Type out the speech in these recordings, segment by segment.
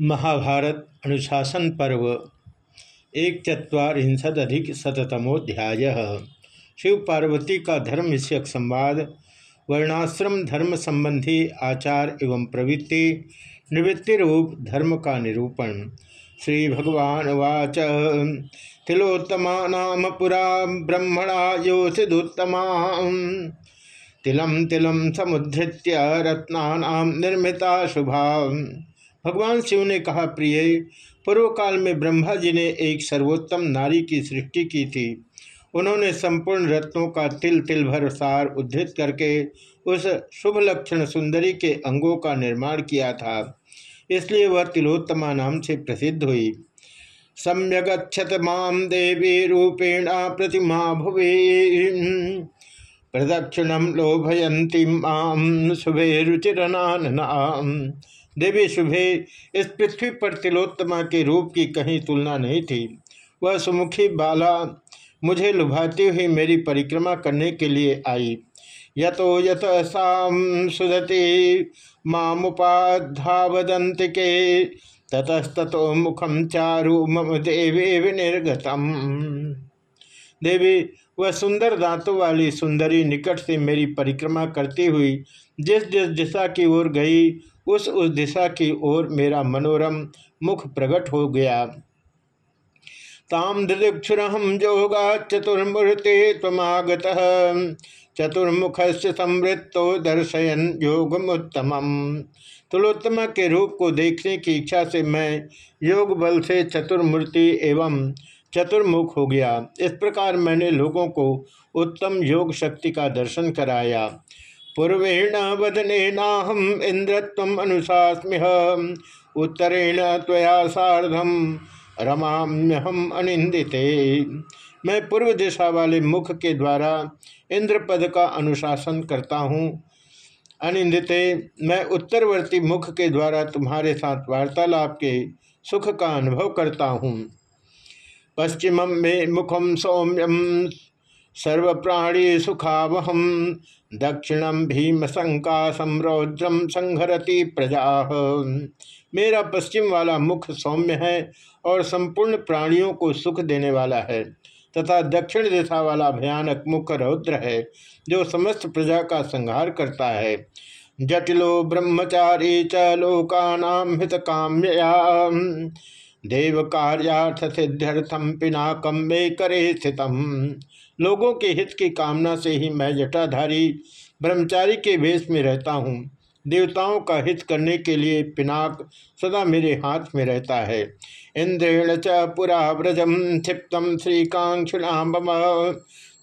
महाभारत अनुशासन पर्व एक चुरीशदिक शतमोध्याय शिव पार्वती का धर्म विषयक संवाद, वर्णाश्रम धर्म संबंधी आचार एवं प्रवृत्ति निवृत्ति रूप धर्म का निरूपण। श्री भगवान वाच तिलोत्तमा नाम पुरा ब्रह्मणा योषिदुत्तमा तिलम तिलम समुद्धृत्य रत्ना निर्मिता शुभा भगवान शिव ने कहा, प्रिय पूर्व काल में ब्रह्मा जी ने एक सर्वोत्तम नारी की सृष्टि की थी। उन्होंने संपूर्ण रत्नों का तिल तिल भर सार उद्धृत करके उस शुभ लक्षण सुंदरी के अंगों का निर्माण किया था। इसलिए वह तिलोत्तमा नाम से प्रसिद्ध हुई। सम्यगछत माम देवी रूपेण प्रतिमा भुवे प्रदक्षिणम लोभयंती माम शुभे रुचिरनाम देवी शुभे, इस पृथ्वी पर तिलोत्तमा के रूप की कहीं तुलना नहीं थी। वह सुमुखी बाला मुझे लुभाती हुई मेरी परिक्रमा करने के लिए आई। यतो यत साम सुदती मामुपाधावदंत के ततस्तो मुखम चारु मम देवी विनिर्गतम। देवी, वह सुंदर दांतों वाली सुंदरी निकट से मेरी परिक्रमा करती हुई जिस जिस दिशा की ओर गई उस उस दिशा की ओर मेरा मनोरम मुख प्रकट हो गया। ताम दृक्षुरहम जोगा चतुर्मूर्ति तमागत चतुर्मुख से समृत्तो दर्शयन योगमुत्तम तुलोत्तमा के रूप को देखने की इच्छा से मैं योग बल से चतुर्मूर्ति एवं चतुर्मुख हो गया। इस प्रकार मैंने लोगों को उत्तम योग शक्ति का दर्शन कराया। पूर्वेण वदने नाहम इंद्रत्व अनुशास्म्य। उत्तरेण त्वया साधम रमाम्यहम अनिंदिते मैं पूर्व दिशा वाले मुख के द्वारा इंद्र पद का अनुशासन करता हूँ। अनिंदिते मैं उत्तरवर्ती मुख के द्वारा तुम्हारे साथ वार्तालाप के सुख का अनुभव करता हूँ। पश्चिम में मुखम सौम्यम सर्वप्राणी सुखावहम दक्षिणम भीम शंका समरौद्रम संहरती प्रजा। मेरा पश्चिम वाला मुख सौम्य है और संपूर्ण प्राणियों को सुख देने वाला है, तथा दक्षिण दिशा वाला भयानक मुख रौद्र है, जो समस्त प्रजा का संहार करता है। जटिलो ब्रह्मचारी च लोकानाम हित काम्यया देव कार्यार्थ सिद्ध्यर्थम पिनाकम करे स्थितम। लोगों के हित की कामना से ही मैं जटाधारी ब्रह्मचारी के वेश में रहता हूँ। देवताओं का हित करने के लिए पिनाक सदा मेरे हाथ में रहता है। इंद्रेण च पुरा व्रजम क्षिप्तम श्रीकांक्षिणाम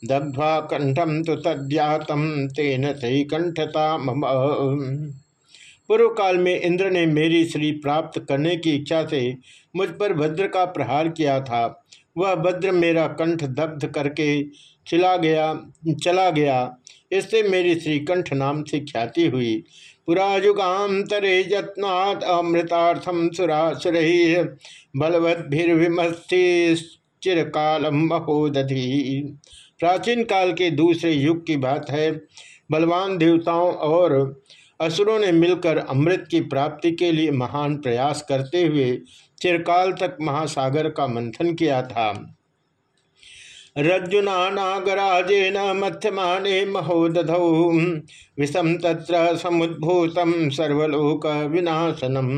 दग्ध्वा कंठम तो तद्यातम तेन सही कंठता पूर्व काल में इंद्र ने मेरी श्री प्राप्त करने की इच्छा से मुझ पर भद्र का प्रहार किया था। वह भद्र मेरा कंठ दग्ध करके चिला गया, चला गया। इससे मेरी श्रीकंठ नाम से ख्याति हुई। पुराजुगान्तरे यत्नात् अमृतार्थम सुरासुर बलवद्भिर्विमस्थिश्चिरकालम महोदधि। प्राचीन काल के दूसरे युग की बात है। बलवान देवताओं और असुरों ने मिलकर अमृत की प्राप्ति के लिए महान प्रयास करते हुए चिरकाल तक महासागर का मंथन किया था। रज्जुना नागराजेन मध्यमाने महोदधौ। विषम तत्र समुद्भूतम सर्वलोक विनाशनम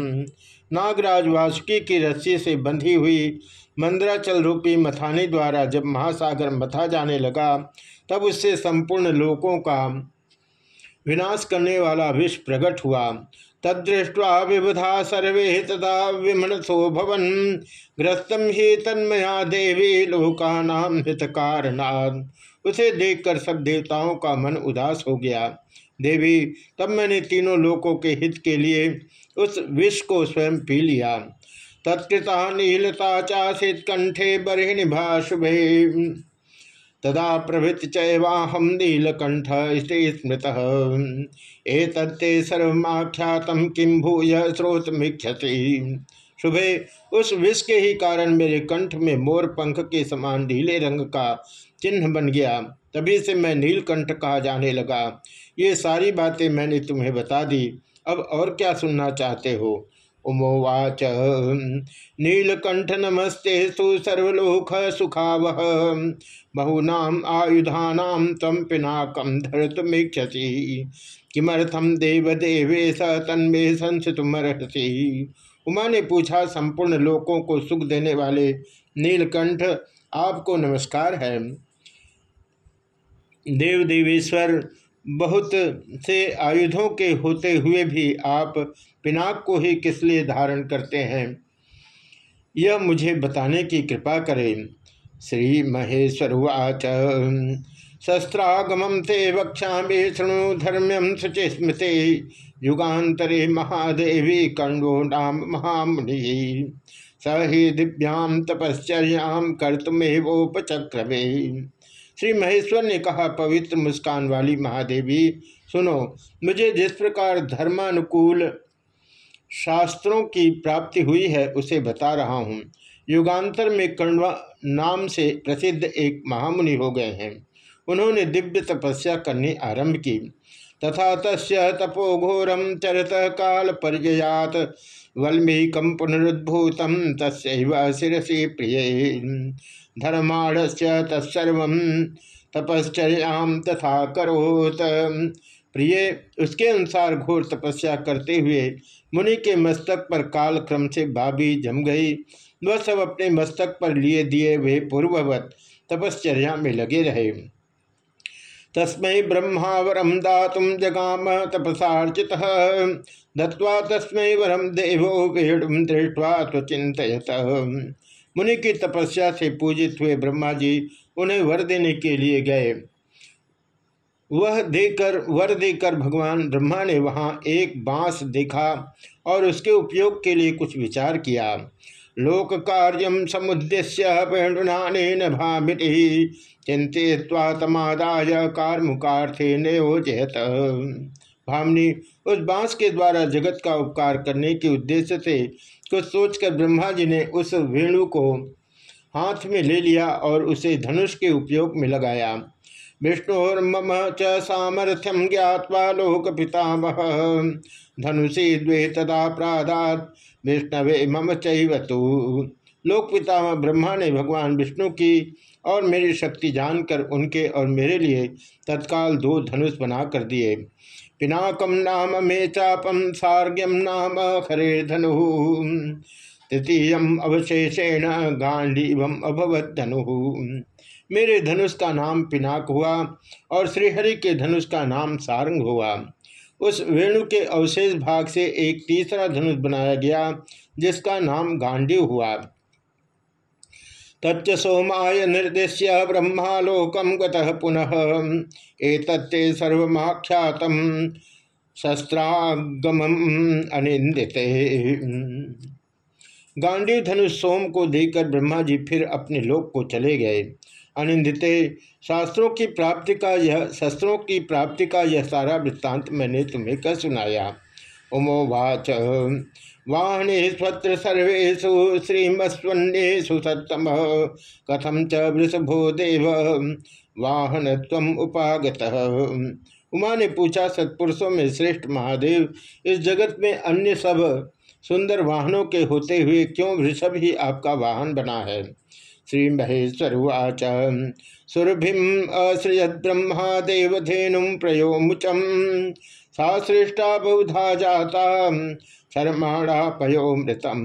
नागराज वासुकी की रस्सी से बंधी हुई मंद्राचल रूपी मथानी द्वारा जब महासागर मथा जाने लगा, तब उससे संपूर्ण लोकों का विनाश करने वाला विष प्रकट हुआ। तदृष्ट्वा विबुधा सर्वे तदा विमनसो भवन। ग्रस्तम ही तन्मया देवी लोकानाम हित कारणात् उसे देखकर सब देवताओं का मन उदास हो गया। देवी, तब मैंने तीनों लोकों के हित के लिए उस विष को स्वयं पी लिया। तत्कृता नीलता चाशित कंठे बरहिणी भाषुभे तदा प्रभृत चैवाहम नीलकंठ स्मृत। एतत्ते सर्वख्यात किम भूय स्रोत मिख्यति शुभे, उस विष के ही कारण मेरे कंठ में मोर पंख के समान ढीले रंग का चिन्ह बन गया। तभी से मैं नीलकंठ कहा जाने लगा, ये सारी बातें मैंने तुम्हें बता दी, अब और क्या सुनना चाहते हो? उमोवाच नीलकंठ नमस्ते सर्वलोक सुखावह। बहूनाम आयुधानाम तम पिनाकम धरतुमीक्षसी किमर्थम देव देवे स तन्मे संसितुमर्हसी? उमा ने पूछा, संपूर्ण लोकों को सुख देने वाले नीलकंठ, आपको नमस्कार है। देव देवेश्वर बहुत से आयुधों के होते हुए भी आप पिनाक को ही किस लिए धारण करते हैं? यह मुझे बताने की कृपा करें। श्री महेश्वरवाच शस्त्रागम ते वक्षा शृणु धर्म्यम शुचि स्मृति युगांतरे महादेवी कंडो नाम महामुनि। स ही दिव्याम तपश्चर्याम कर्तुमेवोपचक्रवे श्री महेश्वर ने कहा, पवित्र मुस्कान वाली महादेवी, सुनो, मुझे जिस प्रकार धर्मानुकूल शास्त्रों की प्राप्ति हुई है, उसे बता रहा हूँ। युगांतर में कण्वा नाम से प्रसिद्ध एक महामुनि हो गए हैं। उन्होंने दिव्य तपस्या करनी आरंभ की। तथा तस् तपोघोरम चरत काल पर्यात वल्मीकम पुनरुद्भूतम तस्व शिसी प्रिय। धर्माण तत्सर्व तपश्चर्याम तथा करोत। प्रिय, उसके अनुसार घोर तपस्या करते हुए मुनि के मस्तक पर काल क्रम से भाभी जम गई। वह सब अपने मस्तक पर लिए दिए वे पूर्ववत तपश्चर्या में लगे रहे। तस्मै ब्रह्मावरम दातुम जगाम तपसार्चित। दत्वा तस्मै वरम देवो वेणुम दृष्टवा स्वचिंतयत मुनि की तपस्या से पूजित हुए ब्रह्मा जी उन्हें वर देने के लिए गए। वह देकर, वर देकर भगवान ब्रह्मा ने वहाँ एक बाँस देखा और उसके उपयोग के लिए कुछ विचार किया। लोक कार्यम समुद्देश्य वेणुनान भामिति चिंतित्वा तमादाय कार्मुकार्थे नयोजयत। भामनी, उस बाँस के द्वारा जगत का उपकार करने के उद्देश्य से कुछ सोचकर ब्रह्मा जी ने उस वेणु को हाथ में ले लिया और उसे धनुष के उपयोग में लगाया। विष्णुर्मम च सामर्थ्यम ज्ञावा लोक पितामह धनुषी द्वे तदा प्रादात, विष्णवे मम चैवतु। लोक पितामह ब्रह्मा ने भगवान विष्णु की और मेरी शक्ति जानकर उनके और मेरे लिए तत्काल दो धनुष बना कर दिए। पिनाकम नाम मे चापम सार्ग्यम नाम खरे धनु। तृतीय अवशेषेण गांडीवम अभवत धनु। मेरे धनुष का नाम पिनाक हुआ और श्रीहरि के धनुष का नाम सारंग हुआ। उस वेणु के अवशेष भाग से एक तीसरा धनुष बनाया गया, जिसका नाम गांडी हुआ। तच्च सोमाय निर्देश्य ब्रह्मालोकम गतः पुनः। एतत्ते सर्वमाख्यातम शस्त्रागम अनिंदित गांडी धनुष सोम को देकर ब्रह्मा जी फिर अपने लोक को चले गए। अनिंदित शास्त्रों की प्राप्ति का यह, शस्त्रों की प्राप्ति का यह सारा वृत्तांत मैंने तुम्हें कह सुनाया। उमोवाच वाहने स्वत्र सर्वेशु श्रीमस्वन्येषु सत्तम। कथम च वृषभो देव? वाहन तम उपागत। उमा ने पूछा, सत्पुरुषों में श्रेष्ठ महादेव, इस जगत में अन्य सब सुंदर वाहनों के होते हुए क्यों वृषभ ही आपका वाहन बना है? श्री महेश्वर उच सुरभिम अश्रियद ब्रह्मा देवधेनु प्रयो मुचम सा श्रेष्ठा बहुधा जाता शर्माणा पयोमृतम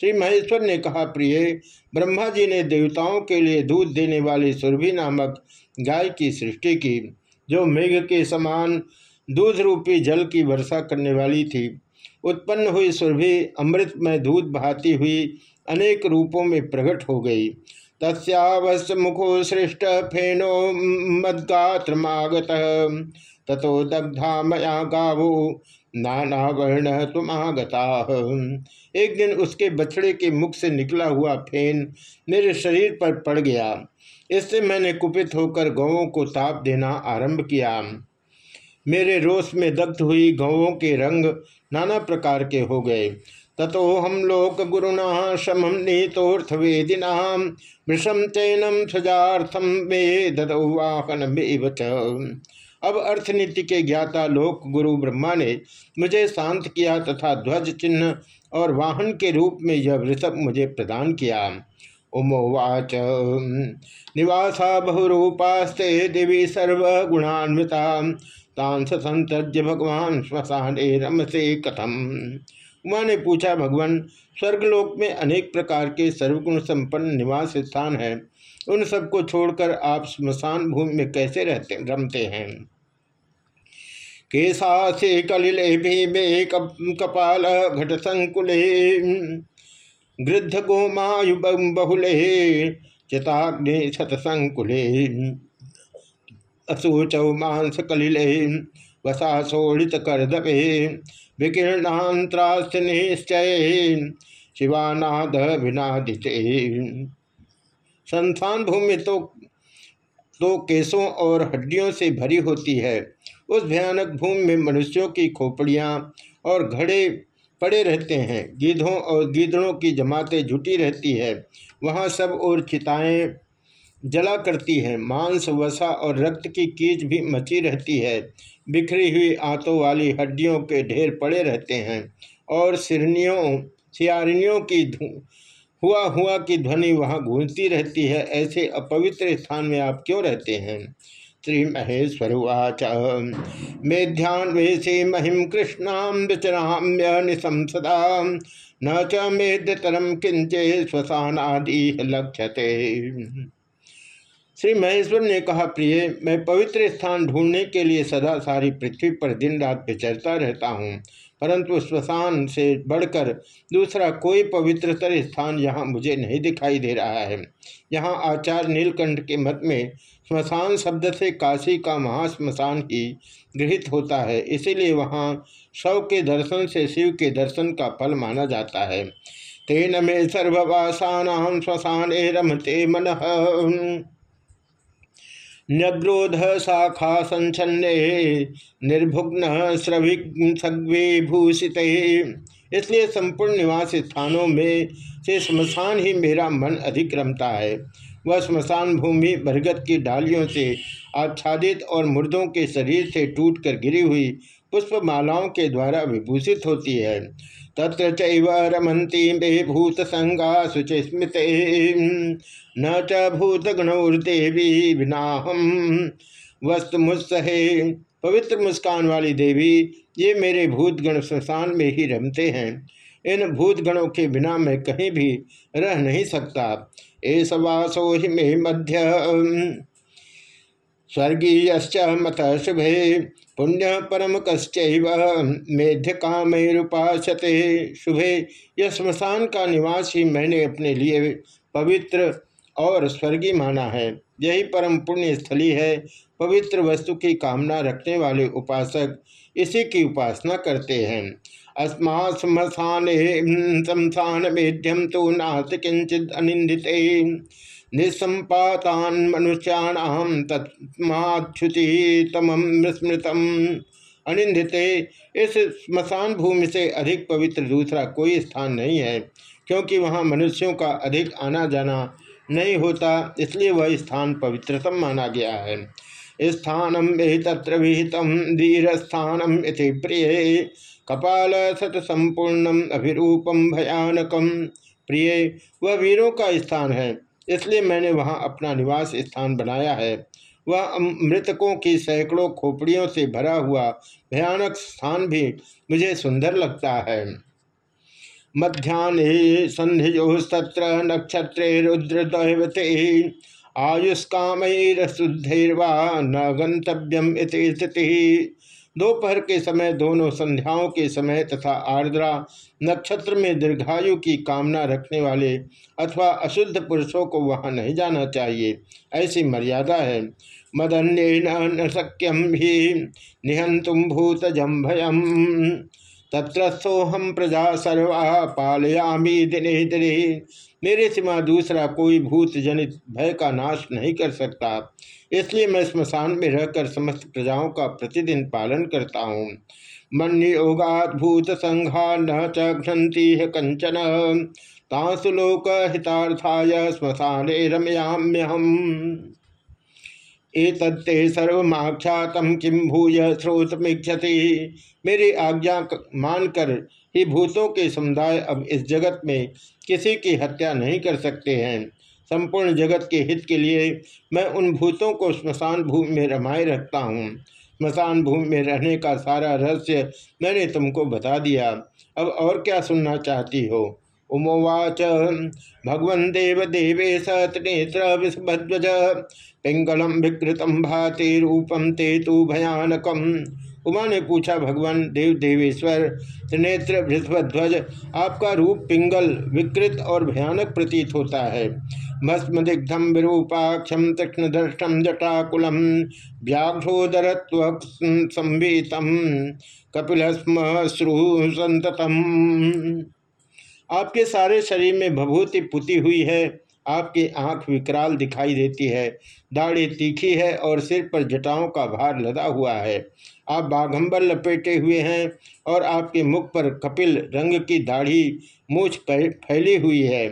श्री महेश्वर ने कहा, प्रिय, ब्रह्मा जी ने देवताओं के लिए दूध देने वाली सुरभि नामक गाय की सृष्टि की, जो मेघ के समान दूध रूपी जल की वर्षा करने वाली थी। उत्पन्न हुई सुरभि अमृत में दूध बहाती हुई अनेक रूपों में प्रकट हो गई। तस्वश मुखो सृष्ट फेनो मदगात्रमागत। तथो दग्धा मया गावो नाना वर्ण तुम आगता एक दिन उसके बछड़े के मुख से निकला हुआ फेन मेरे शरीर पर पड़ गया। इससे मैंने कुपित होकर गौों को ताप देना आरंभ किया। मेरे रोष में दग्ध हुई गौों के रंग नाना प्रकार के हो गए। ततो हम लोक गुरुना शमम नीतोर्थ वेदिना वृषम चैनम सजार्थम वे ददवाहन अब अर्थनीति के ज्ञाता लोक गुरु ब्रह्मा ने मुझे शांत किया तथा ध्वज चिन्ह और वाहन के रूप में यह वृषभ मुझे प्रदान किया। उमोवाच। निवासा बहुरूपास्ते देवी सर्वगुणान्विता। तांस संतज्य भगवान श्मशान रमसे कथम। उमा ने पूछा, भगवान, स्वर्गलोक में अनेक प्रकार के सर्वगुण संपन्न निवास स्थान हैं। उन सबको छोड़कर आप स्मशान भूमि में कैसे रहते, रमते हैं? केसा से कलिले भी कपाल घट संकुले। गृद्ध गोमायु बहुले, चिताग्नि शतसंकुले असूचौ मांस कलिले, वसा शोड़ित करदवे विकीर्णांतरास्त निश्चय, शिवानाद विनादिते। संस्थान भूमि तो तो केसों और हड्डियों से भरी होती है। उस भयानक भूमि में मनुष्यों की खोपड़ियाँ और घड़े पड़े रहते हैं। गीधों और गीदड़ों की जमातें जुटी रहती है। वहाँ सब और चिताएँ जला करती हैं। मांस, वसा और रक्त की कीच भी मची रहती है। बिखरी हुई आंतों वाली हड्डियों के ढेर पड़े रहते हैं और सिरनियों, सियारनियों की हुआ हुआ की ध्वनि वहाँ गूंजती रहती है। ऐसे अपवित्र स्थान में आप क्यों रहते हैं? श्री महेश्वर उवाच मेध्यान्वेश महिम कृष्णाम विचराम्य निशंसदा न च मेध्यतरम किंचे श्वसानादि लक्ष्यते। श्री महेश्वर ने कहा, प्रिय, मैं पवित्र स्थान ढूँढने के लिए सदा सारी पृथ्वी पर दिन रात विचरता रहता हूँ। परंतु श्मशान से बढ़कर दूसरा कोई पवित्रतर स्थान यहाँ मुझे नहीं दिखाई दे रहा है। यहाँ आचार्य नीलकंठ के मत में श्मशान शब्द से काशी का महाश्मशान ही गृहित होता है। इसीलिए वहाँ शव के दर्शन से शिव के दर्शन का फल माना जाता है। तेन में सर्ववासान श्मशान रमते मन न्यग्रोध शाखा संचन्ने निर्भुग्न भूषित। इसलिए संपूर्ण निवास स्थानों में से स्मशान ही मेरा मन अधिक रमता है। वह स्मशान भूमि बरगद की डालियों से आच्छादित और मुर्दों के शरीर से टूटकर गिरी हुई पुष्पमालाओं के द्वारा विभूषित होती है। तत्र मे भूत संगा शुचिस्मृत न च भूत गणौर्देवी विनाहम वस्तु मुत्सहे पवित्र मुस्कान वाली देवी, ये मेरे भूत गण श्मशान में ही रमते हैं। इन भूत गणों के बिना मैं कहीं भी रह नहीं सकता। एस वासो ही मे मध्य स्वर्गीय मत शुभे पुण्य परम कश्च मेध्य कामरुपाशते शुभे, यह स्मशान का निवास ही मैंने अपने लिए पवित्र और स्वर्गीय माना है। यही परम पुण्य स्थली है, पवित्र वस्तु की कामना रखने वाले उपासक इसी की उपासना करते हैं। अस्मा स्मशान शमशान मेध्यम तो नास्त किंचित अनिंदित निसंपातान मनुष्याणाम तत्माच्युति तमम स्मृतम अनिंदित इस स्मशान भूमि से अधिक पवित्र दूसरा कोई स्थान नहीं है, क्योंकि वहाँ मनुष्यों का अधिक आना जाना नहीं होता, इसलिए वह स्थान पवित्रतम माना गया है। स्थानम तत्र विहितम, धीरस्थानम इति प्रिय। कपाल सत संपूर्णम अभिरूपम भयानकम। प्रिय, वह वीरों का स्थान है इसलिए मैंने वहाँ अपना निवास स्थान बनाया है। वह मृतकों की सैकड़ों खोपड़ियों से भरा हुआ भयानक स्थान भी मुझे सुंदर लगता है। मध्यान्ह संधिजोस्तत्र नक्षत्रे रुद्र दैवते आयुष्कामैरशुद्धैर्वा न गंतव्यम स्थिति। दोपहर के समय दोनों संध्याओं के समय तथा आर्द्रा नक्षत्र में दीर्घायु की कामना रखने वाले अथवा अशुद्ध पुरुषों को वहाँ नहीं जाना चाहिए, ऐसी मर्यादा है। मदन्य न सक्यम ही निहंतुम भूत जम्भयम तत्रस्थोहम प्रजा सर्वा पालयामी दिने दिने। मेरे सिवा दूसरा कोई भूत जनित भय का नाश नहीं कर सकता। इसलिए मैं स्मशान में रहकर समस्त प्रजाओं का प्रतिदिन पालन करता हूँ। मन योगात भूत संघा न चंती है कंचन। तासुलोक हितार्थाय स्मशान रमयाम्य हम एतत्ते सर्वमाख्यातम किम भूय स्रोत मिक्षति मेरी आज्ञा मानकर ही भूतों के समुदाय अब इस जगत में किसी की हत्या नहीं कर सकते हैं। संपूर्ण जगत के हित के लिए मैं उन भूतों को स्मशान भूमि में रमाए रखता हूँ। स्मशान भूमि में रहने का सारा रहस्य मैंने तुमको बता दिया। अब और क्या सुनना चाहती हो? उमोवाच। भगवन देव त्रिनेत्र विषभध्वज पिंगलम विकृतम भाति रूपम ते तु भयानकम। उमा ने पूछा, भगवान देव देवेश्वर त्रिनेत्र वृषभध्वज आपका रूप पिंगल विकृत और भयानक प्रतीत होता है। भस्मदिग्धम विरूपाक्षम तीक्ष्णदृष्टम जटाकुलम व्याघ्रोदरत्व संवीतम श्रु संततम आपके सारे शरीर में भभूति पुती हुई है, आपकी आँख विकराल दिखाई देती है, दाढ़ी तीखी है और सिर पर जटाओं का भार लदा हुआ है। आप बाघंबर लपेटे हुए हैं और आपके मुख पर कपिल रंग की दाढ़ी, मूछ फैली हुई है।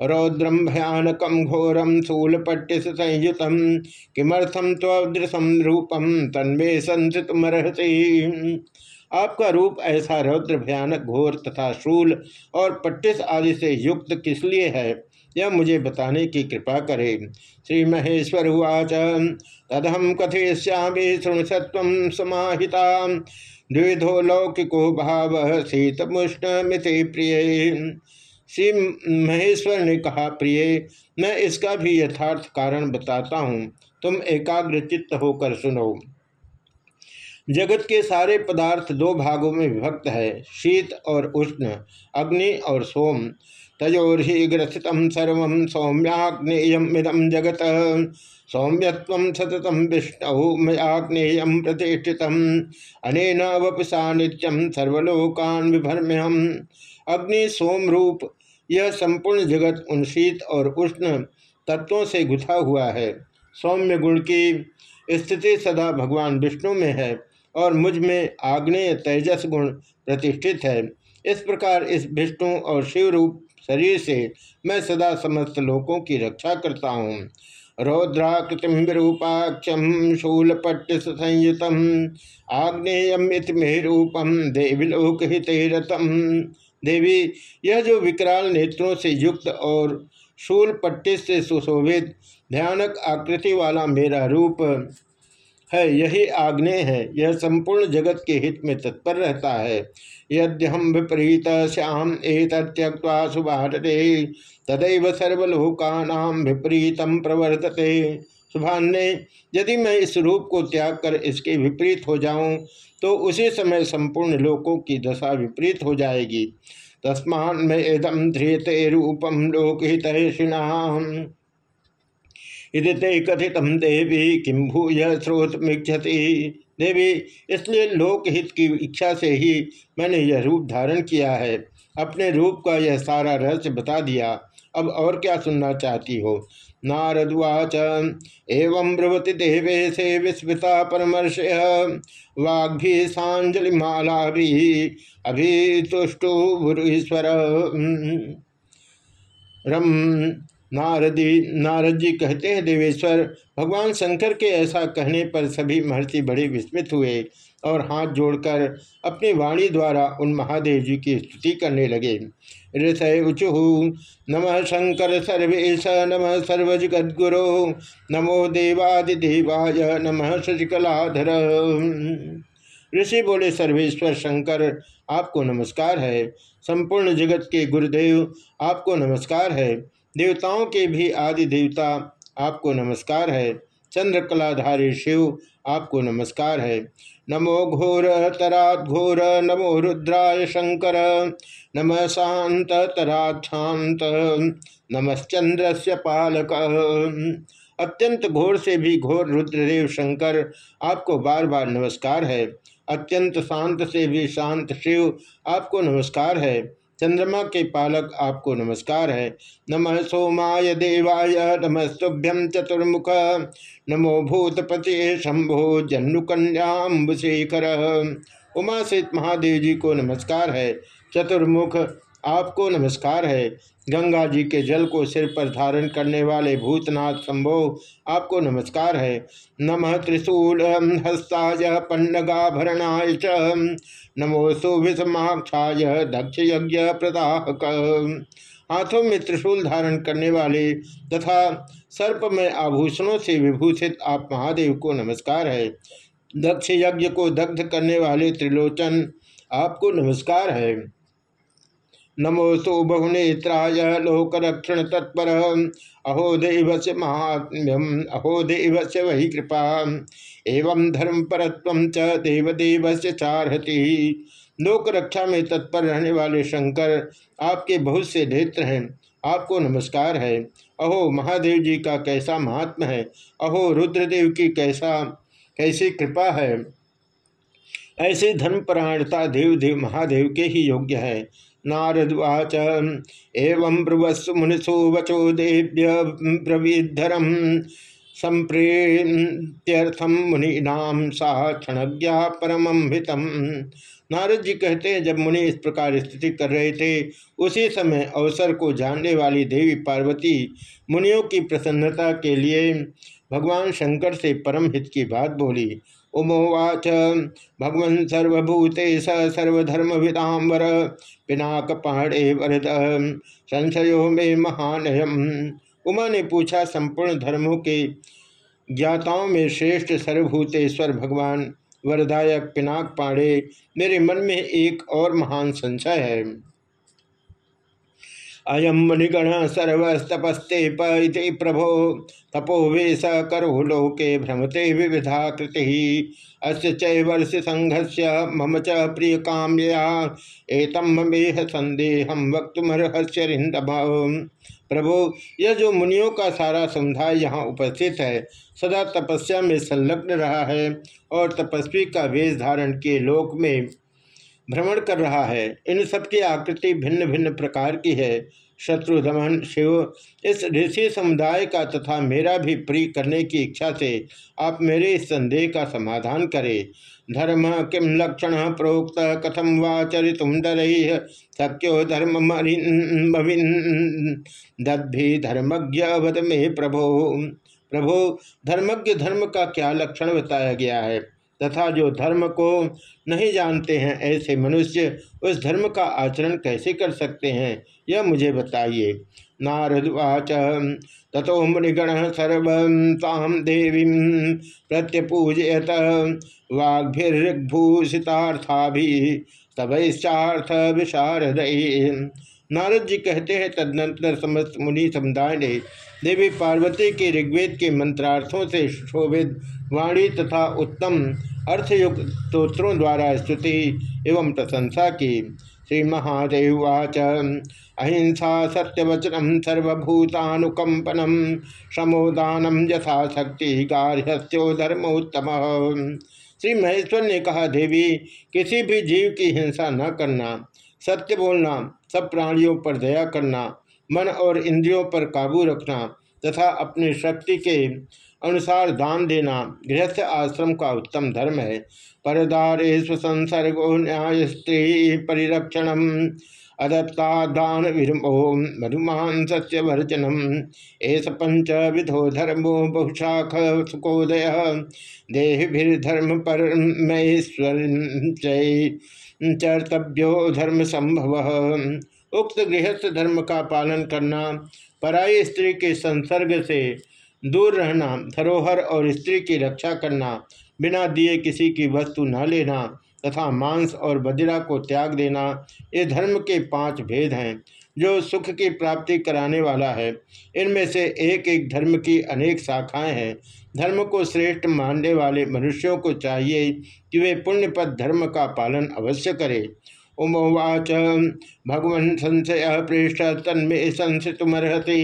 रौद्रम भयानकम घोरम शूलपट्टि संयुत किमर्थम त्वदृशम रूपम तन्मे संसितमर्हति आपका रूप ऐसा रौद्र भयानक घोर तथा शूल और पट्टिस आदि से युक्त किस लिए है, यह मुझे बताने की कृपा करे। श्री महेश्वर उवाच तदहम कथयश्यामी शृणुसत्व समाहिता। द्विधो लौकिको भाव शीतमुष्ण मिति प्रिय। श्री महेश्वर ने कहा, प्रिय, मैं इसका भी यथार्थ कारण बताता हूँ। तुम एकाग्र चित्त होकर सुनो। जगत के सारे पदार्थ दो भागों में विभक्त है, शीत और उष्ण, अग्नि और सोम। तयोर्हि ग्रथित सर्व सौम्याग्नेयमिदम जगत। सौम्यत्व सततम विष्णु मयाग्नेय प्रतिष्ठित अनेन वपुषा नित्यम सर्वलोकान विभर्म्यहम। अग्नि सोम रूप यह संपूर्ण जगत उन शीत और उष्ण तत्वों से गुथा हुआ है। सौम्य गुण की स्थिति सदा भगवान विष्णु में है और मुझमें आग्नेय तेजस गुण प्रतिष्ठित है। इस प्रकार इस विष्णु और शिव रूप शरीर से मैं सदा समस्त लोकों की रक्षा करता हूँ। रौद्राकृतिम विरूपाक्षम शूलपट्ट संयुत आग्नेयम मे रूपम देवीलोक हितेरतम देवी, यह जो विकराल नेत्रों से युक्त और शूल पट्टी से सुशोभित, भयानक आकृति वाला मेरा रूप है, यही आग्नेय है। यह संपूर्ण जगत के हित में तत्पर रहता है। यद्यहम विपरीत श्याम एक त्यक्ता सुभारते, तदैव सर्वलोकानाम विपरीतम प्रवर्तते। सुभान ने, यदि मैं इस रूप को त्याग कर इसके विपरीत हो जाऊँ तो उसी समय संपूर्ण लोकों की दशा विपरीत हो जाएगी। तस्मान में इदम ध्रियते रूपम लोकहित यदि ते कथित देवी किम भूय स्रोत मिक्षति देवी, इसलिए लोकहित की इच्छा से ही मैंने यह रूप धारण किया है। अपने रूप का यह सारा रहस्य बता दिया। अब और क्या सुनना चाहती हो? नारदुवाच एवं ब्रवति देवे से विस्मृता परमर्श वाग्भी सांजलि माला भी अभी तुष्टु भुरीश्वर रम, नारदी नारद जी कहते हैं, देवेश्वर, भगवान शंकर के ऐसा कहने पर सभी महर्षि बड़े विस्मित हुए। और हाथ जोड़कर अपनी वाणी द्वारा उन महादेव जी की स्तुति करने लगे। ऋषय उचु, नम शंकर सर्वेश नम सर्वजगद्गुरो, नमो देवादिदेवाय, नम शशिकलाधर। ऋषि बोले, सर्वेश्वर शंकर, आपको नमस्कार है। संपूर्ण जगत के गुरुदेव, आपको नमस्कार है। देवताओं के भी आदि देवता, आपको नमस्कार है। चंद्रकलाधारी शिव, आपको नमस्कार है। नमो घोर तरात घोर, नमो रुद्राय शंकर, नम शांत तरा शांत नमश्चंद्र से पालक। अत्यंत घोर से भी घोर रुद्रदेव शंकर, आपको बार बार नमस्कार है। अत्यंत शांत से भी शांत शिव, आपको नमस्कार है। चंद्रमा के पालक आपको नमस्कार है। नमः सोमाय देवाय नमस्तुभ्यम चतुर्मुख, नमो भूतपति शंभो जन्नुकन्याबुशेखर उमा सहित महादेव जी को नमस्कार है। चतुर्मुख आपको नमस्कार है। गंगा जी के जल को सिर पर धारण करने वाले भूतनाथ शंभो आपको नमस्कार है। नमः त्रिशूल हस्ताय, पन्नगाभरणाय नमो सुभिषमाक्षाय दक्ष यज्ञ प्रदाहक हाथों में त्रिशूल धारण करने वाले तथा सर्प में आभूषणों से विभूषित आप महादेव को नमस्कार है। दक्ष यज्ञ को दग्ध करने वाले त्रिलोचन, आपको नमस्कार है। नमोस्तु बहुनेत्राय लोकरक्षण तत्पर। अहो देव से महात्म्यम, अहो देव से वही कृपा। एवं धर्म च देवदेव से चारहति। लोक रक्षा में तत्पर रहने वाले शंकर आपके बहुत से नेत्र हैं। आपको नमस्कार है। अहो, महादेव जी का कैसा महात्म है। अहो, रुद्रदेव की कैसा, कैसी कृपा है। ऐसी धर्मपरायणता देव देव महादेव के ही योग्य है। नारदवाच एवं ब्रुवस्सु मुनिषु वचो देव्य ब्रवीधरम संप्रेत्यर्थम मुनीनाम सा क्षणज्ञा परम हितम। नारद जी कहते हैं, जब मुनि इस प्रकार स्थिति कर रहे थे, उसी समय अवसर को जानने वाली देवी पार्वती मुनियों की प्रसन्नता के लिए भगवान शंकर से परम हित की बात बोली। उमोवाच, भगवन् सर्वभूते स सर्वधर्म विदाम्बर पिनाक पहाड़े वरद संशयो में महानयम। उमा ने पूछा, संपूर्ण धर्मों के ज्ञाताओं में श्रेष्ठ सर्वभूतेश्वर भगवान वरदायक पिनाक पाड़े, मेरे मन में एक और महान संशय है। अयम मुनिगण सर्वस्तपस्ते प्रभो। तपो वेश करो लोके भ्रमते विविधाकृति अस्य चैवर्ष संघस्य मम च प्रिय काम्या एतम ममेह संदेहम वक्तुमर्हस्य प्रभु, यह जो मुनियों का सारा समुदाय यहाँ उपस्थित है, सदा तपस्या में संलग्न रहा है और तपस्वी का वेश धारण के लोक में भ्रमण कर रहा है। इन सबकी आकृति भिन्न भिन्न प्रकार की है। शत्रु, दमन, शिव, इस ऋषि समुदाय का तथा मेरा भी प्रिय करने की इच्छा से आप मेरे इस संदेह का समाधान करें। धर्म किम लक्षण प्रोक्त कथम वाचरित डर सक्यो धर्म दद्धि धर्मज्ञ वद में प्रभो। प्रभो, धर्मज्ञ धर्म का क्या लक्षण बताया गया है? तथा जो धर्म को नहीं जानते हैं, ऐसे मनुष्य उस धर्म का आचरण कैसे कर सकते हैं, यह मुझे बताइए। नारदवाच तथो मुनिगण सर्वताम देवी प्रत्यपूजयत वाग्भिर्भूषितार्था भी तबैश्चार्थ विशारद नारद जी कहते हैं, तदनंतर समस्त मुनि समुदाय ने देवी पार्वती के ऋग्वेद के मंत्रार्थों से शोभित वाणी तथा उत्तम अर्थयुक्त स्त्रोत्रों द्वारा स्तुति एवं प्रशंसा की। श्री महादेवाच अहिंसा सत्यवचनम सर्वभूतानुकंपनम समोदानम यथाशक्ति गार्हस्थ्यो धर्मोत्तम श्री महेश्वर ने कहा, देवी, किसी भी जीव की हिंसा न करना, सत्य बोलना, सब प्राणियों पर दया करना, मन और इंद्रियों पर काबू रखना तथा अपनी शक्ति के अनुसार दान देना गृहस्थ आश्रम का उत्तम धर्म है। परदारेश संसर्गो न्याय स्त्री परिरक्षण अदत्ता दान विरमो मधुमान सत्य वर्चनम एस पंच विधो धर्मो बहुशाख सुकोदय। देहभिर्धर्म परमेश्वर चर्तव्यो धर्म संभव उक्त गृहस्थ धर्म का पालन करना पराई स्त्री के संसर्ग से दूर रहना, धरोहर और स्त्री की रक्षा करना, बिना दिए किसी की वस्तु न लेना, तथा मांस और बजरा को त्याग देना, ये धर्म के पाँच भेद हैं, जो सुख की प्राप्ति कराने वाला है। इनमें से एक एक धर्म की अनेक शाखाएँ हैं। धर्म को श्रेष्ठ मानने वाले मनुष्यों को चाहिए कि वे पुण्यपद धर्म का पालन अवश्य करें। उमोवाच भगवन संशय पृष्ठ। तन्मे संसितुमर्हति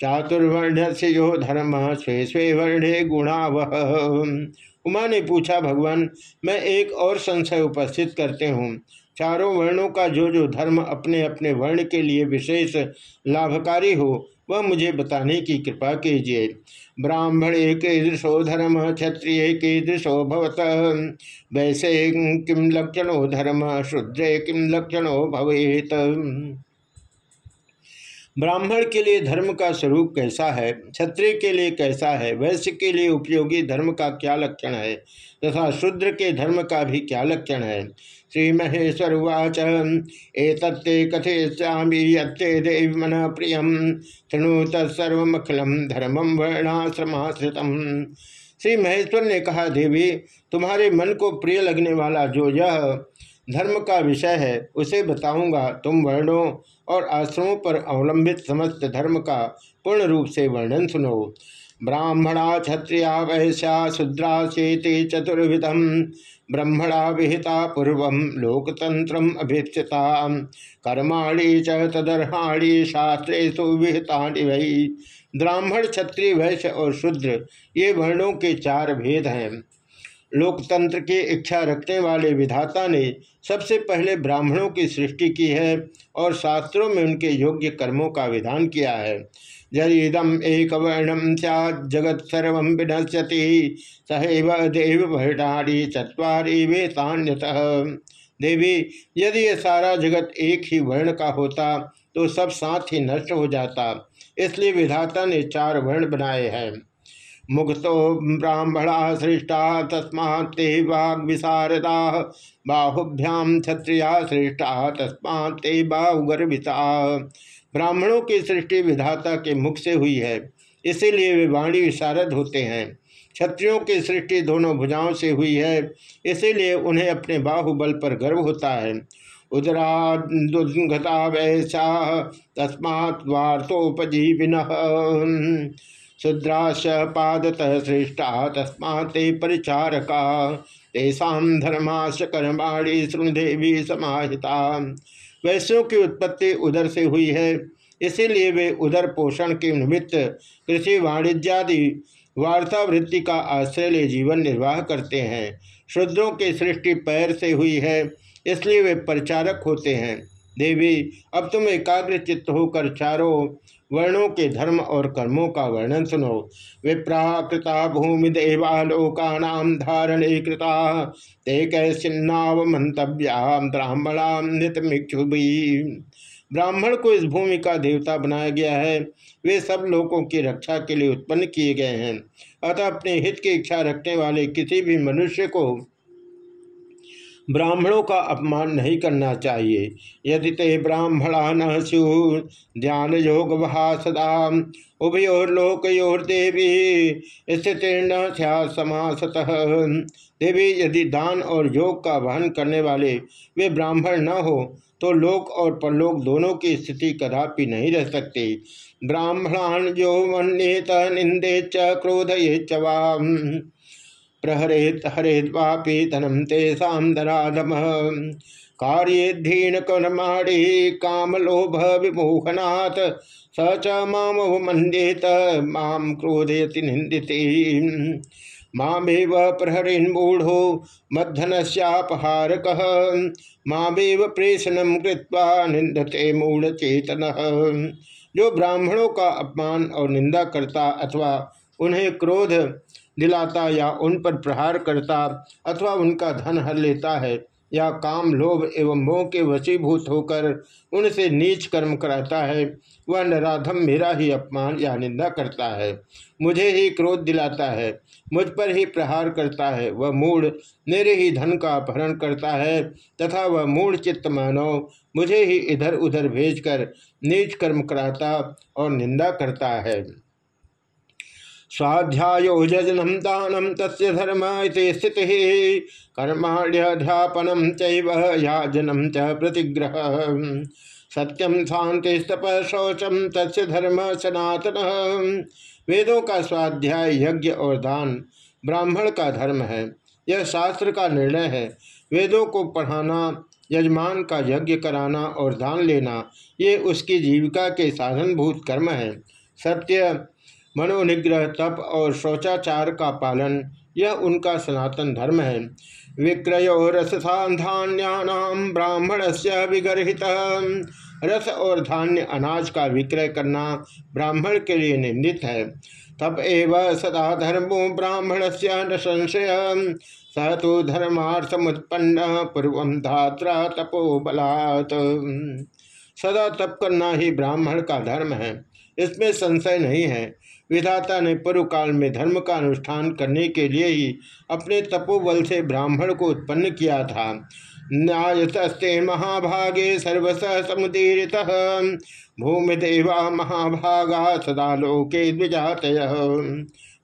चातुर्वर्ण से यो धर्म, स्वे स्वे वर्णे गुणावह उमा ने पूछा, भगवान, मैं एक और संशय उपस्थित करते हूँ। चारों वर्णों का जो जो धर्म अपने अपने वर्ण के लिए विशेष लाभकारी हो, वह मुझे बताने की कृपा कीजिए। ब्राह्मणे कीदृशो धर्म, क्षत्रिय कीदृशो भवत। वैसे किम लक्षणो धर्म, शुद्रे किम लक्षणो भवेत। ब्राह्मण के लिए धर्म का स्वरूप कैसा है? क्षत्रिय के लिए कैसा है? वैश्य के लिए उपयोगी धर्म का क्या लक्षण है? तथा शूद्र के धर्म का भी क्या लक्षण है? श्री महेश्वर उवाच। एतत्ते कथयिष्यामि यत्ते देव मन प्रिय शृणु तत्सर्वखिलम धर्मम वर्णाश्रमाश्रितम। श्री महेश्वर ने कहा, देवी, तुम्हारे मन को प्रिय लगने वाला जो यह धर्म का विषय है, उसे बताऊँगा। तुम वर्णों और आश्रमों पर अवलंबित समस्त धर्म का पूर्ण रूप से वर्णन सुनो। ब्राह्मणा क्षत्रिया वैश्या शूद्रा चेते चतुर्विधम, ब्रह्मणा विहिता पूर्व लोकतंत्र अभीक्षता कर्माणी च तदर्हाणी शास्त्रेशु विहिता वही ब्राह्मण, क्षत्रिय, वैश्य और शूद्र, ये वर्णों के चार भेद हैं। लोकतंत्र की इच्छा रखने वाले विधाता ने सबसे पहले ब्राह्मणों की सृष्टि की है और शास्त्रों में उनके योग्य कर्मों का विधान किया है। जरिदम एक वर्णम जगत सर्व विनश्यति, सहैव देव भटारी चतरी वेतान्यत देवी, यदि ये सारा जगत एक ही वर्ण का होता तो सब साथ ही नष्ट हो जाता। इसलिए विधाता ने चार वर्ण बनाए हैं। मुक्तो ब्राह्मणा सृष्टा तस्मा ते वाग विशारदा बाहुभ्याम क्षत्रिया सृष्टा तस्मा ते बाहुगर्भिता ब्राह्मणों की सृष्टि विधाता के मुख से हुई है, इसीलिए वे वाणी विशारद होते हैं। क्षत्रियों की सृष्टि दोनों भुजाओं से हुई है, इसीलिए उन्हें अपने बाहुबल पर गर्व होता है। उदरा दुर्गता वैसा तस्मात् वार्तोपजीविन। शुद्राश पादतः श्रेष्ठा तस्मा ते परिचारका। तेषा धर्माश कर्माणी श्रृदेवी समाहिता। वैश्यों की उत्पत्ति उदर से हुई है, इसीलिए वे उदर पोषण के निमित्त कृषि, वाणिज्यादि वार्तावृत्ति का आश्रय ले जीवन निर्वाह करते हैं। शुद्रों की सृष्टि पैर से हुई है, इसलिए वे परिचारक होते हैं। देवी, अब तुम एकाग्र चित्त होकर चारों वर्णों के धर्म और कर्मों का वर्णन सुनो। विप्राकृता भूमि देवालोकानाम धारणे कृता ते कैसिन्नाव मंतव्या ब्राह्मणामिक्षुभी ब्राह्मण को इस भूमि का देवता बनाया गया है। वे सब लोगों की रक्षा के लिए उत्पन्न किए गए हैं। अतः अपने हित की इच्छा रखने वाले किसी भी मनुष्य को ब्राह्मणों का अपमान नहीं करना चाहिए। यदि ते ब्राह्मणा न स्यु ध्यान योग वहा सदा उभयोर्लोकयोर्देवी स्थित समासतः। देवी यदि दान और योग का वहन करने वाले वे ब्राह्मण न हो तो लोक और परलोक दोनों की स्थिति कदापि नहीं रह सकती। ब्राह्मणान जो मन्येत निंदे च, क्रोधये च प्रहरेत हरेद्वापी धनम तेषा धराधम। कार्यधीन कर्माणी काम लोभ विमोहनात् स च मामवमन्येत माम क्रोधयति निंदिति मामेव प्रहरीन्मूढ़ो मद्धनस्यापहारक मामेव प्रेषणम कृत्वा निंदते मूढ़चेतन। जो ब्राह्मणों का अपमान और निंदा करता अथवा उन्हें क्रोध दिलाता या उन पर प्रहार करता अथवा उनका धन हर लेता है, या काम, लोभ एवं मोह के वशीभूत होकर उनसे नीच कर्म कराता है, वह नराधम मेरा ही अपमान या निंदा करता है। मुझे ही क्रोध दिलाता है, मुझ पर ही प्रहार करता है, वह मूड मेरे ही धन का अपहरण करता है, तथा वह मूड चित्त मानव मुझे ही इधर उधर भेजकर नीच कर्म कराता और निंदा करता है। स्वाध्यायो यजनम दानम तस् धर्म स्थित। कर्माण्याध्यापनम चाजनम च प्रतिग्रह। सत्यम शांति स्तप शौचम तस् धर्म सनातन। वेदों का स्वाध्याय यज्ञ और दान ब्राह्मण का धर्म है, यह शास्त्र का निर्णय है। वेदों को पढ़ाना, यजमान का यज्ञ कराना और दान लेना, ये उसकी जीविका के साधनभूत कर्म है। सत्य मनोनिग्रह तप और शौचाचार का पालन, यह उनका सनातन धर्म है। विक्रयो रसधान्याम ब्राह्मण से विगर्हित। रस और धान्य अनाज का विक्रय करना ब्राह्मण के लिए निंदित है। तप एव सदा धर्मो ब्राह्मण से न संशय। स तो धर्मार्थमुत्पन्न पूर्व धात्रा तपो बलात्। सदा तप करना ही ब्राह्मण का धर्म है। इसमें संशय नहीं है। विधाता ने पूर्व काल में धर्म का अनुष्ठान करने के लिए ही अपने तपोबल से ब्राह्मण को उत्पन्न किया था। न्यायतस्ते महाभागे सर्वस समुदीरित। भूमि देवा महाभागा सदा लोके द्विजात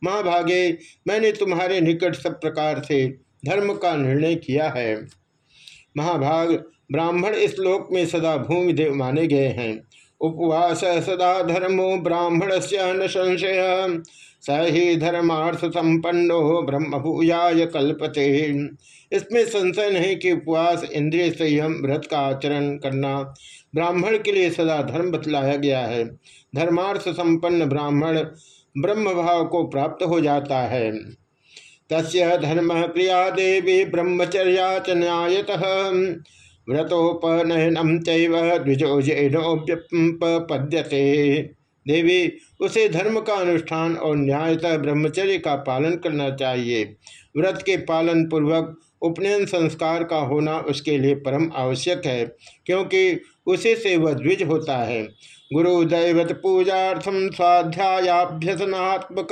महाभागे, मैंने तुम्हारे निकट सब प्रकार से धर्म का निर्णय किया है। महाभाग, ब्राह्मण इस लोक में सदा भूमि देव माने गए हैं। उपवास सदा धर्मो ब्राह्मण से न संशय। स ही धर्मार्थ संपन्नो ब्रह्म भूयाय कल्पते। इसमें संशय नहीं कि उपवास इंद्रिय संयम, व्रत का आचरण करना ब्राह्मण के लिए सदा धर्म बतलाया गया है। धर्मार्थ संपन्न ब्राह्मण ब्रह्म भाव को प्राप्त हो जाता है। तस्य धर्म प्रिया देवी ब्रह्मचर्या च न्यायत। व्रतोपनयनम चौजोपद्यते देवी, उसे धर्म का अनुष्ठान और न्यायतः ब्रह्मचर्य का पालन करना चाहिए। व्रत के पालन पूर्वक उपनयन संस्कार का होना उसके लिए परम आवश्यक है, क्योंकि उसी से वह द्विज होता है। गुरु दैवत पूजार्थम स्वाध्यायाभ्यसनात्मक।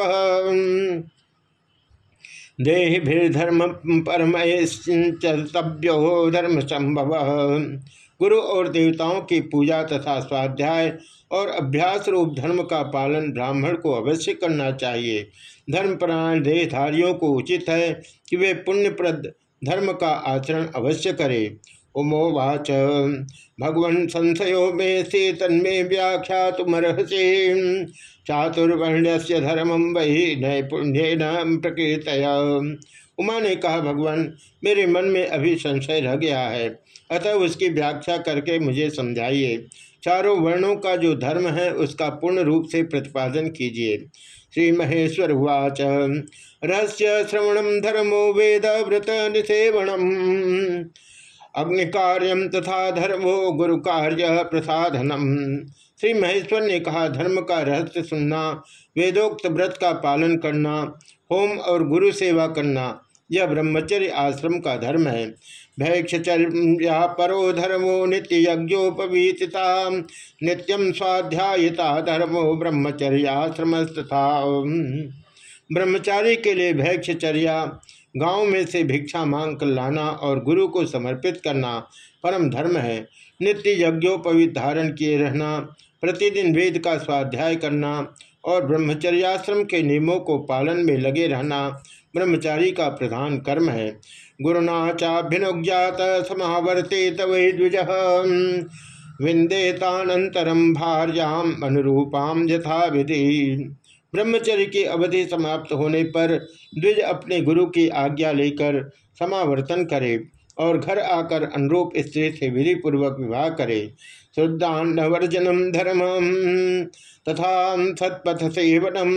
देहिर्धर्म परमस्तव्यो धर्म संभव गुरु और देवताओं की पूजा तथा स्वाध्याय और अभ्यास रूप धर्म का पालन ब्राह्मण को अवश्य करना चाहिए। धर्मपरायण देहधारियों को उचित है कि वे पुण्यप्रद धर्म का आचरण अवश्य करें। उमोवाच भगवन संशयो में से तन्मे व्याख्या तुमरहसे चातुर्वर्ण से धर्म वही नैपुण्य न प्रकृत उमा ने कहा, भगवान, मेरे मन में अभी संशय रह गया है। अतः उसकी व्याख्या करके मुझे समझाइए। चारों वर्णों का जो धर्म है, उसका पूर्ण रूप से प्रतिपादन कीजिए। श्री महेश्वर उवाच। रहस्य श्रवणम धर्मो वेद व्रत निसेवनम अग्नि कार्यम तथा धर्मो गुरु कार्य प्रसाधनम। श्री महेश्वर ने कहा, धर्म का रहस्य सुनना, वेदोक्त व्रत का पालन करना, होम और गुरु सेवा करना, यह ब्रह्मचर्य आश्रम का धर्म है। भैक्षचर्या परो धर्मो नित्य यज्ञोपवीतता नित्यम स्वाध्यायता धर्मो ब्रह्मचर्याश्रम तथा ब्रह्मचारी के लिए भैक्षचर्या गाँव में से भिक्षा मांग कर लाना और गुरु को समर्पित करना परम धर्म है। नित्य यज्ञोपवीत धारण किए रहना, प्रतिदिन वेद का स्वाध्याय करना और ब्रह्मचर्याश्रम के नियमों को पालन में लगे रहना ब्रह्मचारी का प्रधान कर्म है। गुरुना चाभ्युज्ञात समावर्ते तवि द्विज। विंदेतानंतरम भार्याम अनुरूपाम यथा विधि ब्रह्मचर्य की अवधि समाप्त होने पर द्विज अपने गुरु की आज्ञा लेकर समावर्तन करे और घर आकर अनुरूप स्त्री से विधि पूर्वक विवाह करे। शुद्धांडवर्जनम धर्म तथा सत्पथ सेवनम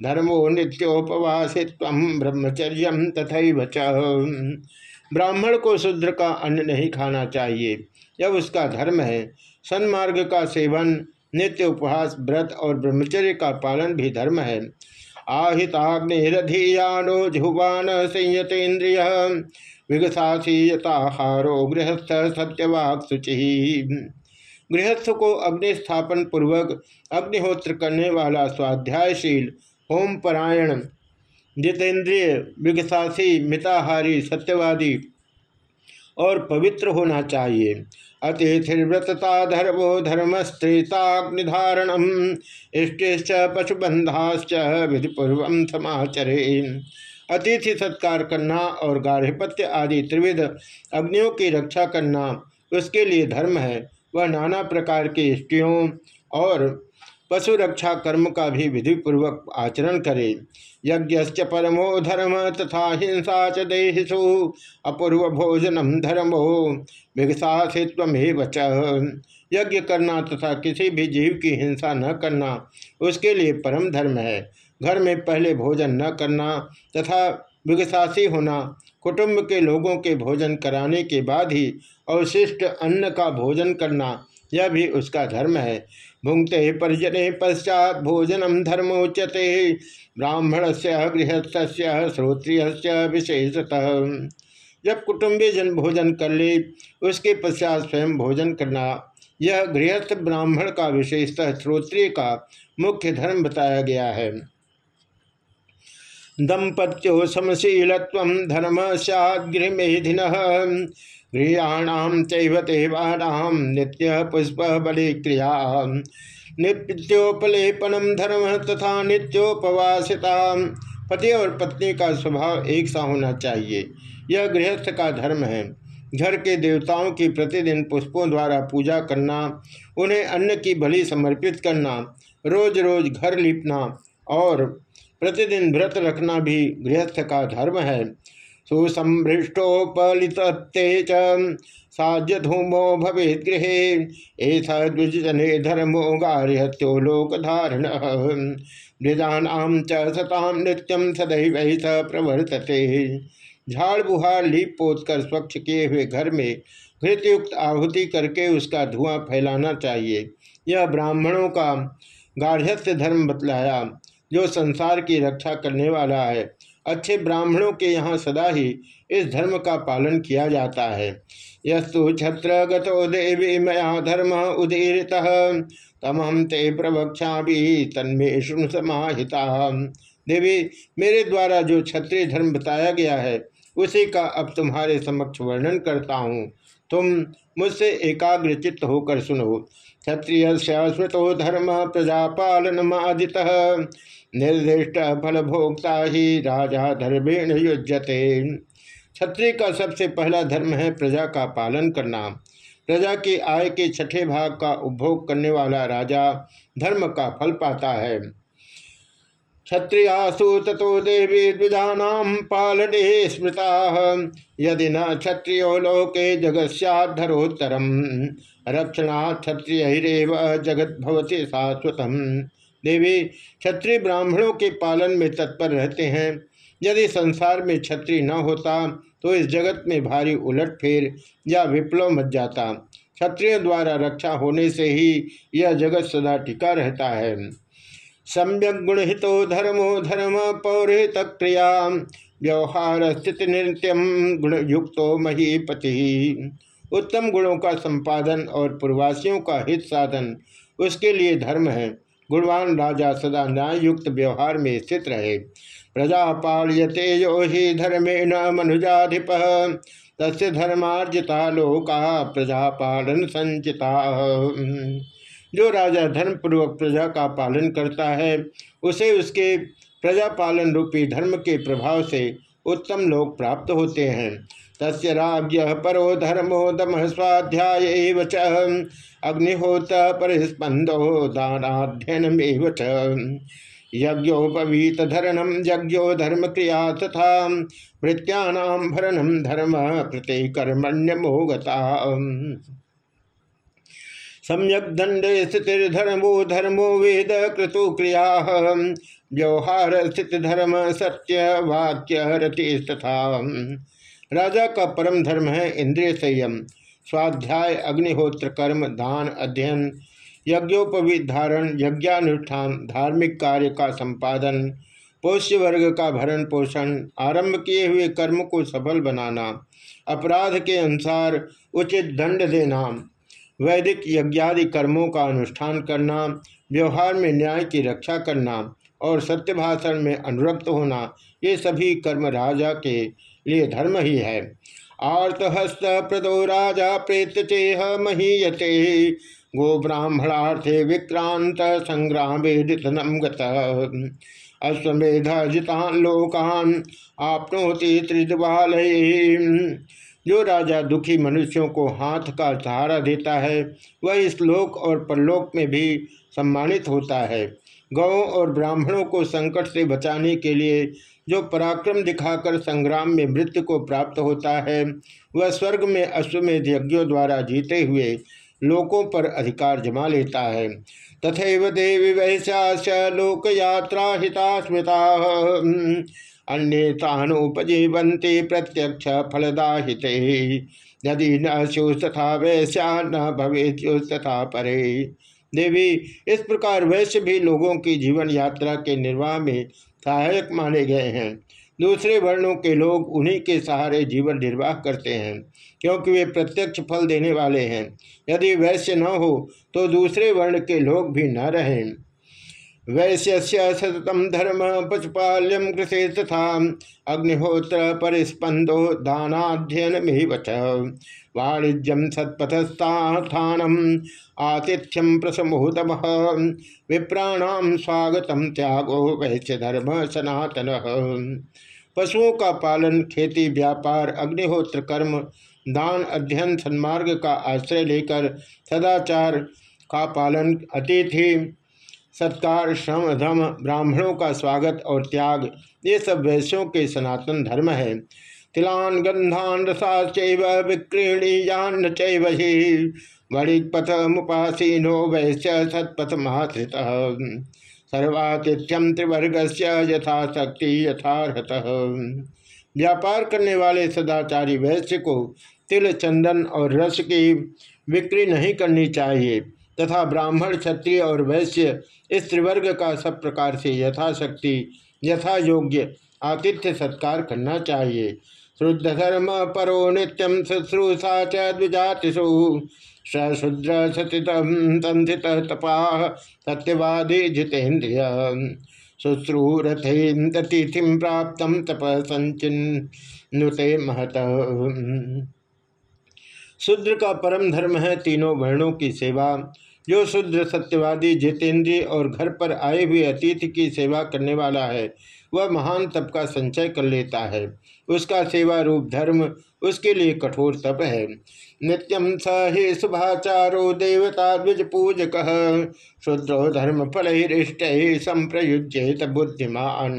धर्मो नित्योपवासित्व ब्रह्मचर्य तथा ब्राह्मण को शुद्र का अन्न नहीं खाना चाहिए, यह उसका धर्म है। सन्मार्ग का सेवन नित्य उपहास, व्रत और ब्रह्मचर्य का पालन भी धर्म है। आहिताग्निरधीयानो ज़ुबान संयतेन्द्रिय, विगसासीयताहारो गृहस्थ सत्यवाक शुचि गृहस्थ को अग्नि स्थापन पूर्वक अग्निहोत्र करने वाला स्वाध्यायशील होम परायण जितेंद्रिय, विगसासी, मिताहारी, सत्यवादी और पवित्र होना चाहिए। अतिथिव्रतता धर्मो धर्मस्त्रेताग्निधारण इष्टेश्च पशुबंधाश्च विधिपूर्व समाचरे। अतिथि सत्कार करना और गार्हपत्य आदि त्रिविध अग्नियों की रक्षा करना उसके लिए धर्म है। वह नाना प्रकार के इष्टियों और पशु रक्षा कर्म का भी विधि पूर्वक आचरण करे। यज्ञ परमो धर्म तथा हिंसा च देहिषु, अपूर्व भोजनम धर्मो विगसाथित्व यज्ञ करना तथा किसी भी जीव की हिंसा न करना, उसके लिए परम धर्म है। घर में पहले भोजन न करना तथा विगसासी होना, कुटुंब के लोगों के भोजन कराने के बाद ही अवशिष्ट अन्न का भोजन करना, यह भी उसका धर्म है। भुंगते परिजने पश्चात भोजनम धर्मोच्यते। ब्राह्मण से गृहस्थ श्रोत्रिय विशेषतः। जब कुटुंबी जन भोजन कर ले, उसके पश्चात स्वयं भोजन करना, यह गृहस्थ ब्राह्मण का विशेषतः श्रोत्रिय का मुख्य धर्म बताया गया है। दंपत्यो समशील धर्म सदगृह मेधिन गृहाणाम चैवतेवानाम नित्य पुष्प बलि क्रिया नित्योपलेपनम धर्म तथा नित्योपवासिता। पति और पत्नी का स्वभाव एक सा होना चाहिए। यह गृहस्थ का धर्म है। घर के देवताओं की प्रतिदिन पुष्पों द्वारा पूजा करना, उन्हें अन्न की बलि समर्पित करना रोज रोज घर लिपना और प्रतिदिन व्रत रखना भी गृहस्थ का धर्म है। सुसमृष्टोपलित साज्य धूमो भवे गृह। ऐसा द्विजने धर्मो गार्हत्यो लोक धारण द्विजानाम च सताम सदैव स प्रवर्तते। झाड़ बुहार लीप पोत कर स्वच्छ किए हुए घर में घृतयुक्त आहुति करके उसका धुआँ फैलाना चाहिए। यह ब्राह्मणों का गाढ़स्थ धर्म बतलाया, जो संसार की रक्षा करने वाला है। अच्छे ब्राह्मणों के यहाँ सदा ही इस धर्म का पालन किया जाता है। यस्तु छत्र गतो देवी मया धर्म उदीरित तमहम ते प्रवक्षा भी तन्मे समाहिता। देवी, मेरे द्वारा जो क्षत्रिय धर्म बताया गया है, उसी का अब तुम्हारे समक्ष वर्णन करता हूँ। तुम मुझसे एकाग्र चित्त होकर सुनो। क्षत्रिय स्मृतो धर्म प्रजापालन आदित निर्दिष्ट फल भोक्ता ही राजा धर्मेण युजते क्षत्रिय का सबसे पहला धर्म है प्रजा का पालन करना। प्रजा की आय के छठे भाग का उपभोग करने वाला राजा धर्म का फल पाता है। क्षत्रियासु तथो देवी द्विजानाम पालने स्मृता। यदि न क्षत्रियो लोके जगत्याधरोत्तरम रक्षणा क्षत्रिय जगत भवती शाश्वतम। देवी क्षत्रिय ब्राह्मणों के पालन में तत्पर रहते हैं। यदि संसार में क्षत्रिय न होता तो इस जगत में भारी उलट फेर या विप्लव मच जाता। क्षत्रिय द्वारा रक्षा होने से ही यह जगत सदा टिका रहता है। सम्यक गुणहितो धर्मो धर्म पौरहित क्रिया व्यवहार स्थिति नृत्यम गुण युक्तो महीपति। उत्तम गुणों का संपादन और पूर्वासियों का हित साधन उसके लिए धर्म है। गुणवान राजा सदा न्याय युक्त व्यवहार में स्थित रहे। प्रजा पालयते यो ही धर्मेण मनुजाधिप तस् धर्मार्जिता लोका प्रजा पालन संचिता। जो राजा धर्म पूर्वक प्रजा का पालन करता है, उसे उसके प्रजा पालन रूपी धर्म के प्रभाव से उत्तम लोग प्राप्त होते हैं। तस्य राज्य परो धर्मो दम स्वाध्याय अग्निहोत परिस्पंदो दानाध्ययन यज्ञोपवीत धरणम यज्ञो धर्म क्रिया तथा मृत्यानाम भरणम धर्म प्रत्येकर्मण्य मोगता सम्यक दंडे स्थितिर्धर्मो धर्मो वेद क्रतु क्रिया। व्यवहार स्थित धर्म सत्य वाक्य तथा। राजा का परम धर्म है इंद्रिय संयम, स्वाध्याय, अग्निहोत्र, कर्म, दान, अध्ययन यज्ञोपवीत धारण यज्ञानुष्ठान, धार्मिक कार्य का संपादन पोष्य वर्ग का भरण पोषण, आरंभ किए हुए कर्म को सफल बनाना, अपराध के अनुसार उचित दंड देना, वैदिक यज्ञादि कर्मों का अनुष्ठान करना, व्यवहार में न्याय की रक्षा करना और सत्य भाषण में अनुरक्त होना, ये सभी कर्म राजा के लिए धर्म ही है। आर्तहस्त प्रदो राजा प्रेत चेह महीयते। गो ब्राह्मणार्थे विक्रांत संग्राम अश्वेध जितान लोकान आपनोति त्रिदवाल जो राजा दुखी मनुष्यों को हाथ का सहारा देता है, वह इस लोक और परलोक में भी सम्मानित होता है। गौ और ब्राह्मणों को संकट से बचाने के लिए जो पराक्रम दिखाकर संग्राम में मृत्यु को प्राप्त होता है, वह स्वर्ग में अश्वमेध यज्ञों द्वारा जीते हुए लोकों पर अधिकार जमा लेता है। तथा देवी वैश्या लोक यात्रा हिता स्मृता अन्य तानुपजीवंती प्रत्यक्ष फलदाहित यदि न तथा वैश्या न भवे तथा परे। देवी, इस प्रकार वैश्य भी लोगों की जीवन यात्रा के निर्वाह में सहायक माने गए हैं। दूसरे वर्णों के लोग उन्हीं के सहारे जीवन निर्वाह करते हैं, क्योंकि वे प्रत्यक्ष फल देने वाले हैं। यदि वैश्य न हो तो दूसरे वर्ण के लोग भी न रहें। वैश्य सततम धर्म पशुपाल्यम कृषि तथा अग्निहोत्र परिस्पंदो दानाध्ययन में वच वाणिज्यम सत्पथस्थानम आतिथ्यम प्रसमोदम विप्राणाम स्वागतम त्यागो वैश्य धर्म सनातन। पशुओं का पालन, खेती, व्यापार, अग्निहोत्र, कर्म, दान, अध्ययन, सन्मार्ग का आश्रय लेकर सदाचार का पालन, अतिथि सत्कार, श्रम धम ब्राह्मणों का स्वागत और त्याग, ये सब वैश्यों के सनातन धर्म है। तिलान गंधान रसा चैव विक्रीणीयान चैव वणिपथ मुपासीनो वैश्य सत्पथ महाश्रित। सर्वातिथ्यम त्रिवर्ग से यथाशक्ति यथारहत। व्यापार करने वाले सदाचारी वैश्य को तिल, चंदन और रस की बिक्री नहीं करनी चाहिए। तथा ब्राह्मण, क्षत्रिय और वैश्य इस त्रिवर्ग का सब प्रकार से यथाशक्ति यथा योग्य आतिथ्य सत्कार करना चाहिए। शुद्ध धर्म परो नित्यम शुश्रूषा च्विजातिषु सशुद्र सतित तपा सत्यवादी जितेन्द्रिय। शुश्रूरथेन्द्रतिथिम प्राप्त तप संचिन्नुते महत शूद्र का परम धर्म है तीनों वर्णों की सेवा। जो शूद्र, सत्यवादी जितेंद्रीय और घर पर आए हुए अतिथि की सेवा करने वाला है, वह महान तप का संचय कर लेता है। उसका सेवा रूप धर्म, उसके लिए कठोर तप है। नित्यम स हे शुभाचारो देवता द्विज पूजक, शुद्रो धर्म फल संप्रयुज्येत बुद्धिमान।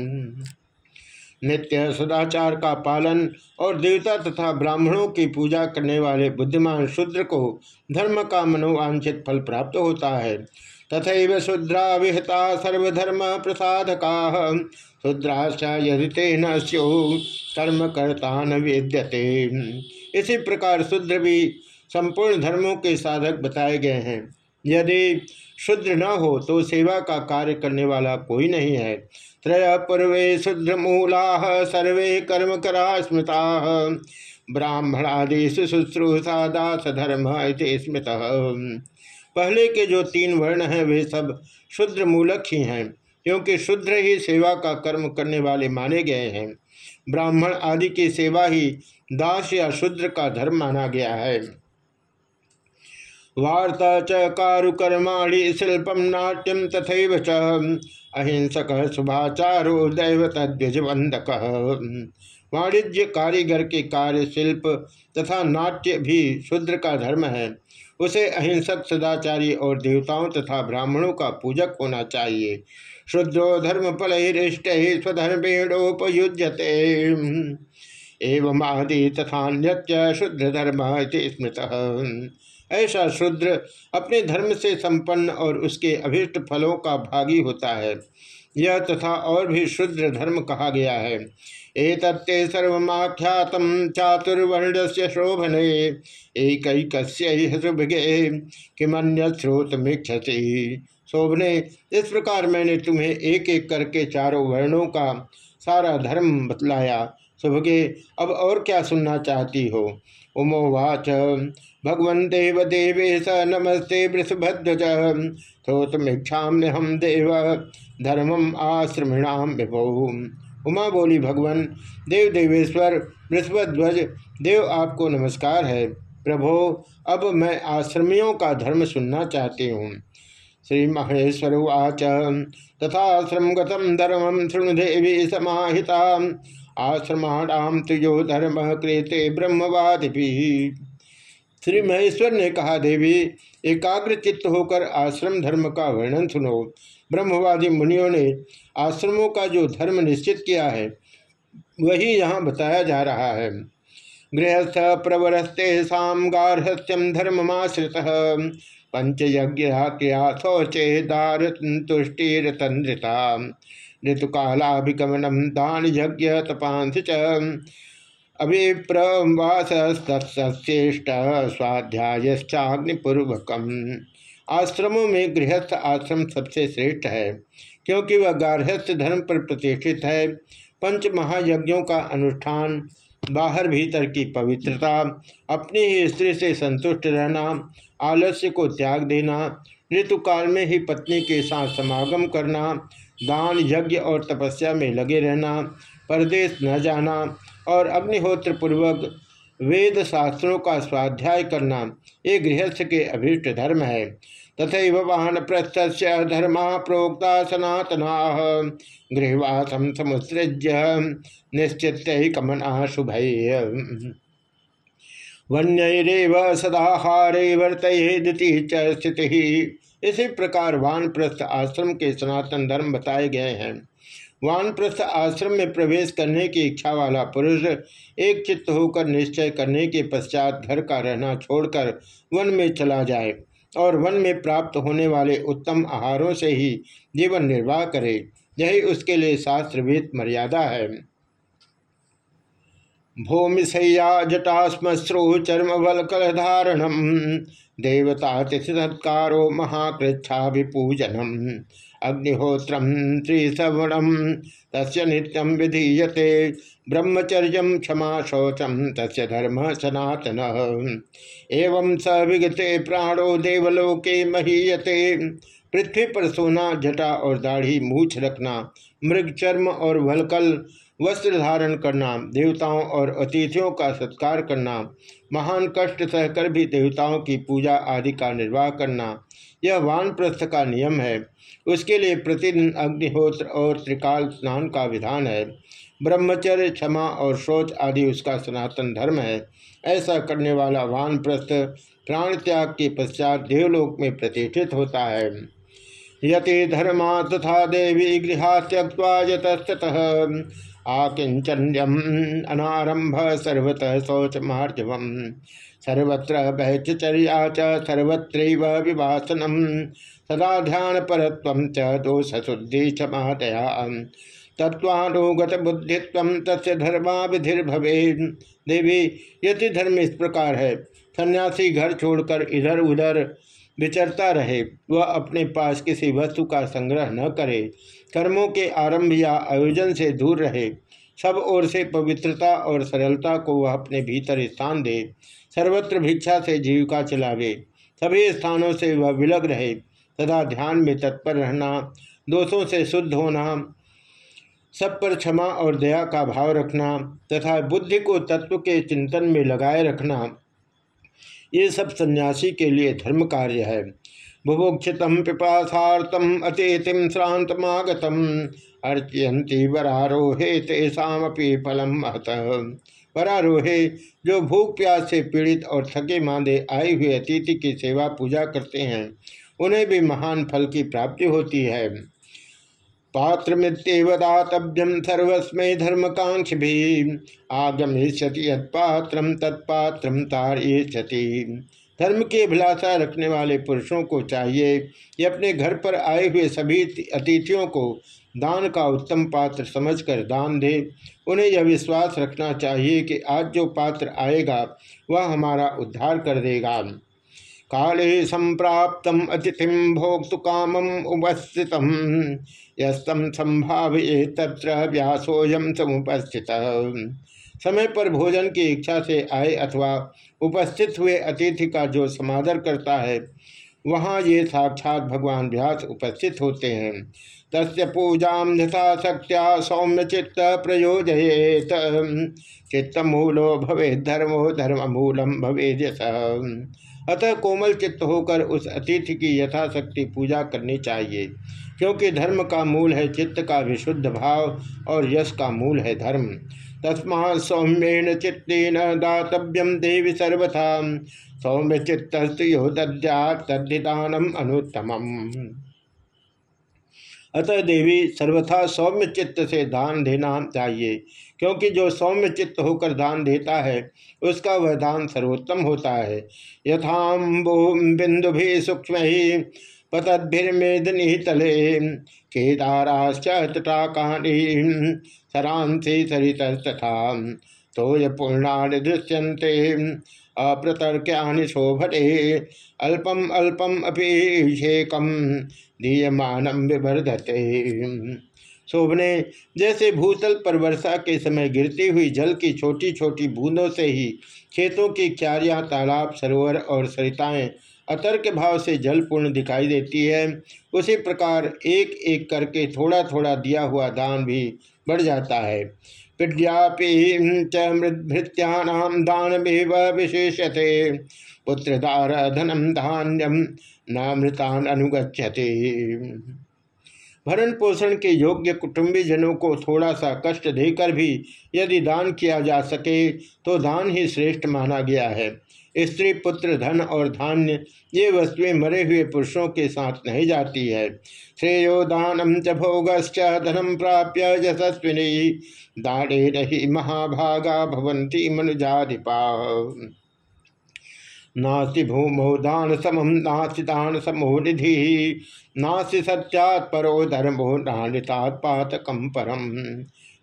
नित्य सदाचार का पालन और देवता तथा ब्राह्मणों की पूजा करने वाले बुद्धिमान शूद्र को धर्म का मनोवांछित फल प्राप्त होता है। तथा शुद्रा विहता सर्वधर्म प्रसादका। शूद्राश्च यदि तेन स्यो कर्म करता न वेद्यते। इसी प्रकार शूद्र भी संपूर्ण धर्मों के साधक बताए गए हैं। यदि शुद्र न हो तो सेवा का कार्य करने वाला कोई नहीं है। त्रय पूर्वे शुद्र मूला, सर्वे कर्म करा स्मृता। ब्राह्मणादि शुश्रूषा दास धर्म स्मृत। पहले के जो तीन वर्ण हैं, वे सब शुद्र मूलक ही हैं, क्योंकि शुद्र ही सेवा का कर्म करने वाले माने गए हैं। ब्राह्मण आदि की सेवा ही दास या शुद्र का धर्म माना गया है। वार्ता च कारुकर्माणि शिल्पम नाट्यम तथा च। अहिंसक शुभाचारो दैव तद्विजवंदक वाणिज्य कारीगर के कार्य, शिल्प तथा नाट्य भी शूद्र का धर्म है। उसे अहिंसक सदाचारी और देवताओं तथा ब्राह्मणों का पूजक होना चाहिए। शुद्रो धर्म फलहिष्ट स्वधर्मेणोपयुज्यते। एवं आदि तथा शुद्ध धर्म स्मृत। ऐसा शूद्र अपने धर्म से संपन्न और उसके अभिष्ट फलों का भागी होता है। यह तथा और भी शूद्र धर्म कहा गया है। एतत्ते सर्वख्यात चातुर्वर्ण से शोभने एक शुभगे किमन्य स्रोत मिक्षति। शोभने, इस प्रकार मैंने तुम्हें एक एक करके चारों वर्णों का सारा धर्म बतलाया। शुभगे अब और क्या सुनना चाहती हो? उमोवाच भगवन देव देवेश नमस्ते वृषभध्वज। श्रोतमीक्षा हम देव। धर्मम आश्रमिणाम विभो। उमा बोली, भगवान, देव देवेश्वर, वृषभध्वज, देव आपको नमस्कार है। प्रभो, अब मैं आश्रमियों का धर्म सुनना चाहती हूँ। श्री महेश्वर उच तथाश्रम गतम धर्मम शृणु देवी समाहिता आश्रमाणाम तुजो धर्म कृते ब्रह्मवादि श्री महेश्वर ने कहा, देवी, एकाग्र चित्त होकर आश्रम धर्म का वर्णन सुनो। ब्रह्मवादी मुनियों ने आश्रमों का जो धर्म निश्चित किया है, वही यहाँ बताया जा रहा है। गृहस्थ प्रवरस्ते साम गार्हस्थ्यम धर्ममाश्रित। पंचयज्ञ क्रिया तुष्टिरतंद्रिता। ऋतुकालाभिगमनम दान यज्ञ तपांस च अभिप्रवासश्रेष्ठ स्वाध्यायश्चाग्निपूर्वक आश्रमों में गृहस्थ आश्रम सबसे श्रेष्ठ है, क्योंकि वह गार्हस्थ धर्म पर प्रतिष्ठित है। पंच महायज्ञों का अनुष्ठान, बाहर भीतर की पवित्रता, अपनी ही स्त्री से संतुष्ट रहना, आलस्य को त्याग देना, ऋतुकाल में ही पत्नी के साथ समागम करना, दान यज्ञ और तपस्या में लगे रहना, परदेश न जाना और अग्निहोत्र पूर्वक वेद शास्त्रों का स्वाध्याय करना ये गृहस्थ के अभीष्ट धर्म है। तथा वाहन प्रस्थ धर्म प्रोक्ता सनातना गृहवासम समुसृज्य निश्चित ही कमना शुभ। वन्यरेव सदाहारे वर्तयेदिति स्थिति। इसी प्रकार वानप्रस्थ आश्रम के सनातन धर्म बताए गए हैं। वानप्रस्थ आश्रम में प्रवेश करने की इच्छा वाला पुरुष एक चित्त होकर निश्चय करने के पश्चात घर का रहना छोड़कर वन में चला जाए और वन में प्राप्त होने वाले उत्तम आहारों से ही जीवन निर्वाह करे। यही उसके लिए शास्त्रविद मर्यादा है। भूमि सैया जटाश्मश्रु चर्म वलकल धारणम। देवता तिथि सत्कारो महाकृच्छा विपूजनम अग्निहोत्रम त्रिसवणम तस् नित्यम विधीयते। ब्रह्मचर्य क्षमा शौचम तस् धर्म सनातन। एवं स विगते प्राणो देवलोके महीयते। पृथ्वी पर सोना, जटा और दाढ़ी, मूछ रखना, मृग, चर्म और वलकल, वस्त्र धारण करना, देवताओं और अतिथियों का सत्कार करना, महान कष्ट सहकर भी देवताओं की पूजा आदि का निर्वाह करना यह वानप्रस्थ का नियम है। उसके लिए प्रतिदिन अग्निहोत्र और त्रिकाल स्नान का विधान है। ब्रह्मचर्य, क्षमा और शौच आदि उसका सनातन धर्म है। ऐसा करने वाला वानप्रस्थ प्राण त्याग के पश्चात देवलोक में प्रतिष्ठित होता है। यति धर्मा तथा देवी गृहा त्यक्वा यतस्तः आकिंचन्यम अनारंभ सर्वतः शौच मार्जव सर्वत्र बहचर्या चर्वत्र विवासनम सदा ध्यान परत्व च दोष शुद्धि क्षमातया तत्वानुगत बुद्धित्व तस्य धर्मा विधिर्भवे देवी यदि धर्म इस प्रकार है। सन्यासी घर छोड़कर इधर उधर विचरता रहे। वह अपने पास किसी वस्तु का संग्रह न करे। कर्मों के आरंभ या आयोजन से दूर रहे। सब ओर से पवित्रता और सरलता को वह अपने भीतर स्थान दे। सर्वत्र भिक्षा से जीविका चलावे। सभी स्थानों से वह विलग रहे, तथा ध्यान में तत्पर रहना, दोषों से शुद्ध होना, सब पर क्षमा और दया का भाव रखना, तथा बुद्धि को तत्व के चिंतन में लगाए रखना, ये सब सन्यासी के लिए धर्म कार्य है। बुभुक्षित पिपाथार्थम अतिथिम श्रांतमागतम अर्चयंती वरारोहे तेषापि फलम महत। वरारोहे जो भूख, प्यास से पीड़ित और थके मांदे आए हुए अतिथि की सेवा, पूजा करते हैं, उन्हें भी महान फल की प्राप्ति होती है। पात्र दातव्यम सर्वस्मय धर्मकांक्ष भी आगमिष्यति यत्पात्रम तत्पात्रम तारिष्यति धर्म की अभिलाषा रखने वाले पुरुषों को चाहिए कि अपने घर पर आए हुए सभी अतिथियों को दान का उत्तम पात्र समझकर दान दे। उन्हें यह विश्वास रखना चाहिए कि आज जो पात्र आएगा, वह हमारा उद्धार कर देगा। काले संप्राप्त अतिथि भोक्तु कामम उपस्थित यस्तम संभावे तत्र व्यासोयम समुपस्थित। समय पर भोजन की इच्छा से आए अथवा उपस्थित हुए अतिथि का जो समादर करता है, वहाँ ये साक्षात भगवान व्यास उपस्थित होते हैं। तस्य पूजा यथा शक्त्या सौम्य चित्त प्रयोजयेत। चित्त मूलो भवे धर्मो धर्म मूलम भवे अतः कोमल चित्त होकर उस अतिथि की यथाशक्ति पूजा करनी चाहिए, क्योंकि धर्म का मूल है चित्त का विशुद्ध भाव और यश का मूल है धर्म। तस्मा सौम्येन चित्तेन दातव्यम देवी सर्वथा। सौम्य चित्त यो दद्या तद्धिदानम अनुत्तम अतः देवी, सर्वथा सौम्य चित्त से दान देना चाहिए, क्योंकि जो सौम्य चित्त होकर दान देता है, उसका वह दान सर्वोत्तम होता है। यथाम्बो बिंदु भी सूक्ष्म ही पतद्भिर्मेदनी तले केदाराश्च तटाकानी, सरांसी सरितस्तथा, तोय पूर्णानि दृश्यन्ते, अप्रतर्क्यानि शोभते, अल्पम अल्पम अभिषेकम दीयमानम विवर्धते शोभने, जैसे भूतल पर वर्षा के समय गिरती हुई जल की छोटी छोटी बूंदों से ही खेतों की क्यारियाँ, तालाब, सरोवर और सरिताएँ अतर्क भाव से जलपूर्ण दिखाई देती है। उसी प्रकार एक एक करके थोड़ा थोड़ा दिया हुआ दान भी बढ़ जाता है। विद्यापि च भृत्याम दान विशेषते पुत्रदार धनम धान्यम नामृतान अनुगछते भरण पोषण के योग्य कुटुंबी जनों को थोड़ा सा कष्ट देकर भी यदि दान किया जा सके तो दान ही श्रेष्ठ माना गया है। स्त्री, पुत्र, धन और धान्य, ये वस्तुएँ मरे हुए पुरुषों के साथ नहीं जाती है। श्रेयो दानम च भोगश्च धनम प्राप्य यशस्विनी। दाड़े रही महाभागा भवंती मनुजाधिपा। नास्ति भूमो दान समम नास्ति दान समो निधि नास्ति सत्यात् परो धर्मो नानितात् परम।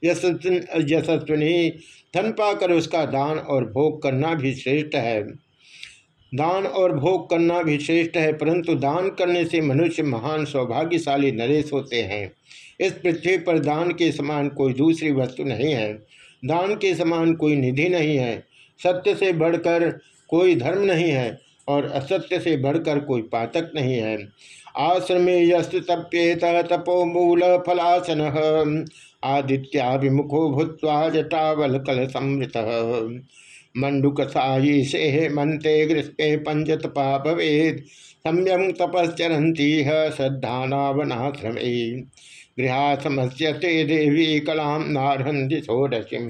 यशस्विनी, धन पाकर उसका दान और भोग करना भी श्रेष्ठ है। दान और भोग करना भी श्रेष्ठ है, परंतु दान करने से मनुष्य महान, सौभाग्यशाली नरेश होते हैं। इस पृथ्वी पर दान के समान कोई दूसरी वस्तु नहीं है। दान के समान कोई निधि नहीं है। सत्य से बढ़कर कोई धर्म नहीं है और असत्य से बढ़कर कोई पातक नहीं है। आश्रमे यस्तु तप्येत तपो मूल फलासन। आदित्याभिमुखो भूत्वा जटावल कल समृत मंडुक सायी से हेमंते ग्रीष्मे पंचतपा भवेद सम्यम तपश्चरती है श्रद्धानावनाश्रमे। गृहासमस्यते देवी कलाम नारहंति षोडशीम।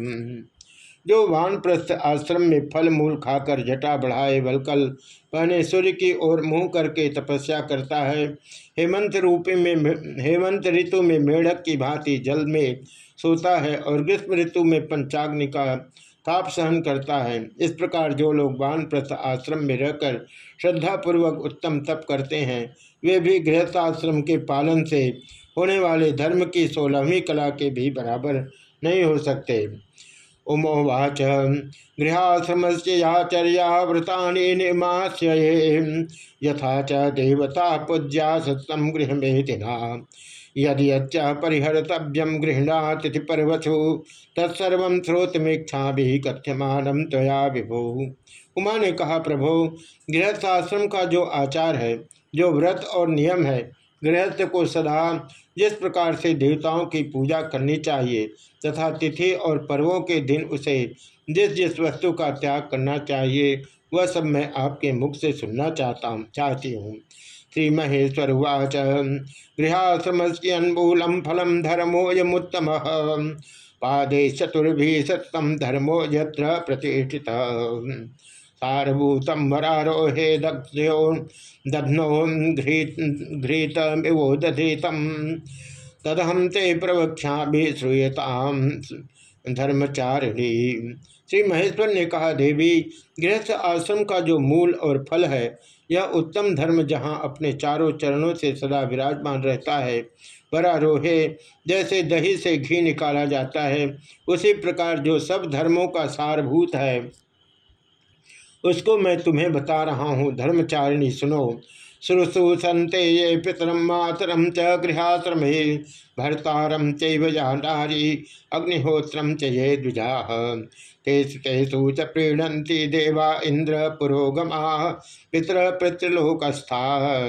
जो वानप्रस्थ आश्रम में फल मूल खाकर जटा बढ़ाए, वलकल पहने सूर्य की ओर मुँह करके तपस्या करता है। हेमंत रूपी में, हेमंत ऋतु में मेढक की भांति जल में सोता है और ग्रीष्म ऋतु में पंचाग्नि का ताप सहन करता है। इस प्रकार जो लोग वानप्रस्थ आश्रम में रहकर श्रद्धापूर्वक उत्तम तप करते हैं, वे भी गृहस्थाश्रम के पालन से होने वाले धर्म की सोलहवीं कला के भी बराबर नहीं हो सकते। उमोवाच गृहाश्रम से याचर्या व्रता निर्माश्रये यथा च देवता पूज्या गृह मेदिना यदि अच्छा परिहर्तव्यम गृहणातिथि परवशु तत्सर्व श्रोतमीक्षा भी कथ्यमान तया विभो। उमा ने कहा, प्रभो, गृहस्थाश्रम का जो आचार है, जो व्रत और नियम है गृहस्थ को सदा जिस प्रकार से देवताओं की पूजा करनी चाहिए तथा तिथि और पर्वों के दिन उसे जिस जिस वस्तु का त्याग करना चाहिए, वह सब मैं आपके मुख से सुनना चाहता हूँ, चाहती हूँ। श्री महेश्वर उवाच गृहाश्रम से अन्मूलम फलम धर्मोयमुत्तम, पादे चतुर्भि सत्तम धर्मो यत्र प्रतिष्ठित। सारभूतम वरारोहे दक्षो दध्नो घृतमिवो दधीतम तदहम ते प्रवक्षा भी श्रूयताम धर्मचारिणी। श्री महेश्वर ने कहा, देवी, गृहस्थ आश्रम का जो मूल और फल है, यह उत्तम धर्म जहाँ अपने चारों चरणों से सदा विराजमान रहता है। परारोहे जैसे दही से घी निकाला जाता है, उसी प्रकार जो सब धर्मों का सारभूत है। उसको मैं तुम्हें बता रहा हूँ। धर्मचारिणी सुनो। श्रुश्रूषंते ये पितरम मातरम च गृहाश्रम भर्तारम चारी अग्निहोत्रम च ये द्विजा। तेसु तेसु च प्रीणंती देवा इंद्र पुरोगमा पितर पितृलोकस्था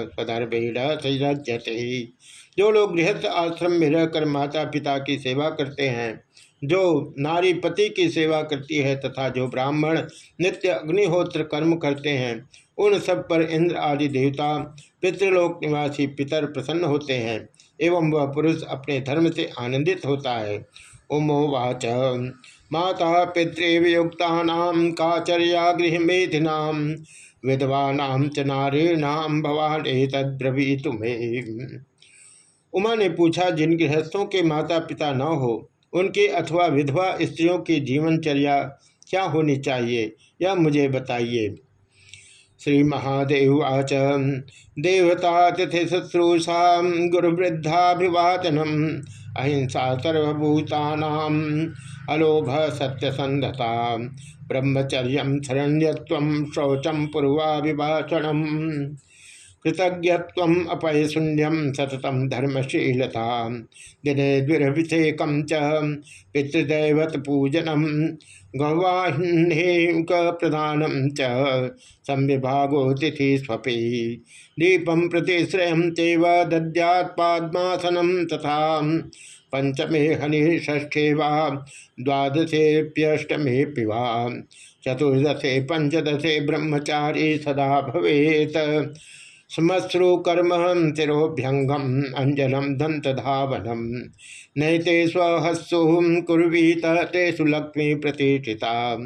स्वधर्मेण सजते जो लोग गृहस्थ आश्रम में रहकर माता पिता की सेवा करते हैं जो नारी पति की सेवा करती है तथा जो ब्राह्मण नित्य अग्निहोत्र कर्म करते हैं, उन सब पर इंद्र आदि देवता, पितृलोक निवासी पितर प्रसन्न होते हैं एवं वह पुरुष अपने धर्म से आनंदित होता है। उमोवाच माता पितृवियुक्ता काचर्या गृह मेधिना विधवा च नारीणाम भवान तद्रवी तुम्हें उमा ने पूछा, जिन गृहस्थों के माता पिता न हो उनके अथवा विधवा स्त्रियों की जीवनचर्या क्या होनी चाहिए, यह मुझे बताइए। श्री महादेवाच देवता शुश्रूषा गुरुवृद्धाभिवाचनम, अहिंसा सर्वभूता अलोभ सत्यसंधता ब्रह्मचर्य शरण्यव शौचम पूर्वाभिभाषण कृतज्ञत्व अपयशून्यम सततम धर्मशीलता दिने द्विरभिषेक पितृदैवत पूजनम गौवाह्नेक प्रधानम च संविभागो तिथि स्वपी। दीपम प्रतिश्रय तेव दद्यात्पादमासनम तथा पंचमे हनि ष्ठे वा द्वादशेप्यष्टमे पिवा चतुर्दशे पंचदशे ब्रह्मचारी सदा भवेत। स्मश्रुकर्म तिरोभ्यंगम अंजलम दंत धावनम नैते स्वहस्सु कुर्वीत तेसु लक्ष्मी प्रतिष्ठिता।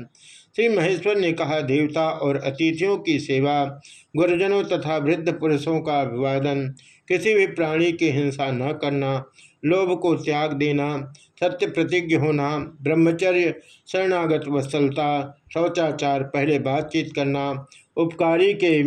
श्री महेश्वर ने कहा, देवता और अतिथियों की सेवा, गुरुजनों तथा वृद्ध पुरुषों का अभिवादन, किसी भी प्राणी की हिंसा न करना, लोभ को त्याग देना, सत्य प्रतिज्ञ होना, ब्रह्मचर्य, शरणागत वत्सलता, शौचाचार, पहले बातचीत करना, उपकारी के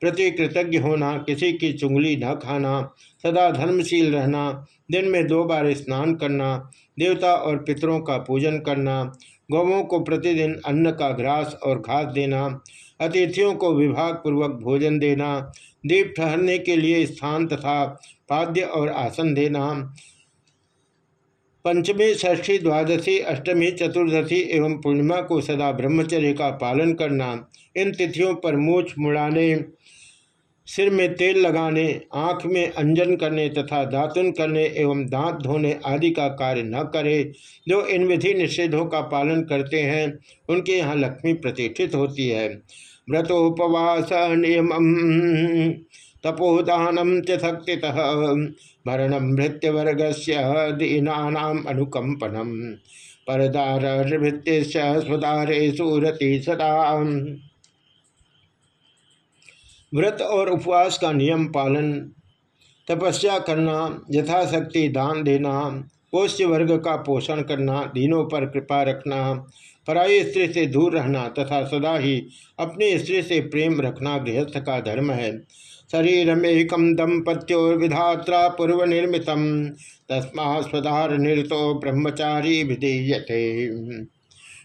प्रति कृतज्ञ होना, किसी की चुंगली न खाना, सदा धर्मशील रहना, दिन में दो बार स्नान करना, देवता और पितरों का पूजन करना, गौवों को प्रतिदिन अन्न का ग्रास और घास देना, अतिथियों को विभाग पूर्वक भोजन देना, दीप ठहरने के लिए स्थान तथा पाद्य और आसन देना। पंचमी, षष्ठी, द्वादशी, अष्टमी, चतुर्दशी एवं पूर्णिमा को सदा ब्रह्मचर्य का पालन करना। इन तिथियों पर मूछ मुड़ाने सिर में तेल लगाने, आँख में अंजन करने तथा दातुन करने एवं दांत धोने आदि का कार्य न करे, जो इन विधि निषेधों का पालन करते हैं, उनके यहाँ लक्ष्मी प्रतिष्ठित होती है। व्रतोपवास नियम तपोदानम च शक्ति भरणम भृत्यवर्ग से दीना अनुकंपनम परदार स्वदारे सूरति सदा। व्रत और उपवास का नियम पालन, तपस्या करना, यथाशक्ति दान देना, पोष्य वर्ग का पोषण करना, दीनों पर कृपा रखना पराई स्त्री से दूर रहना तथा सदा ही अपनी स्त्री से प्रेम रखना गृहस्थ का धर्म है। शरीरमेकम दंपत्यो विधात्रा पूर्व निर्मित तस्मा स्वधार निरतो ब्रह्मचारी विधेयते।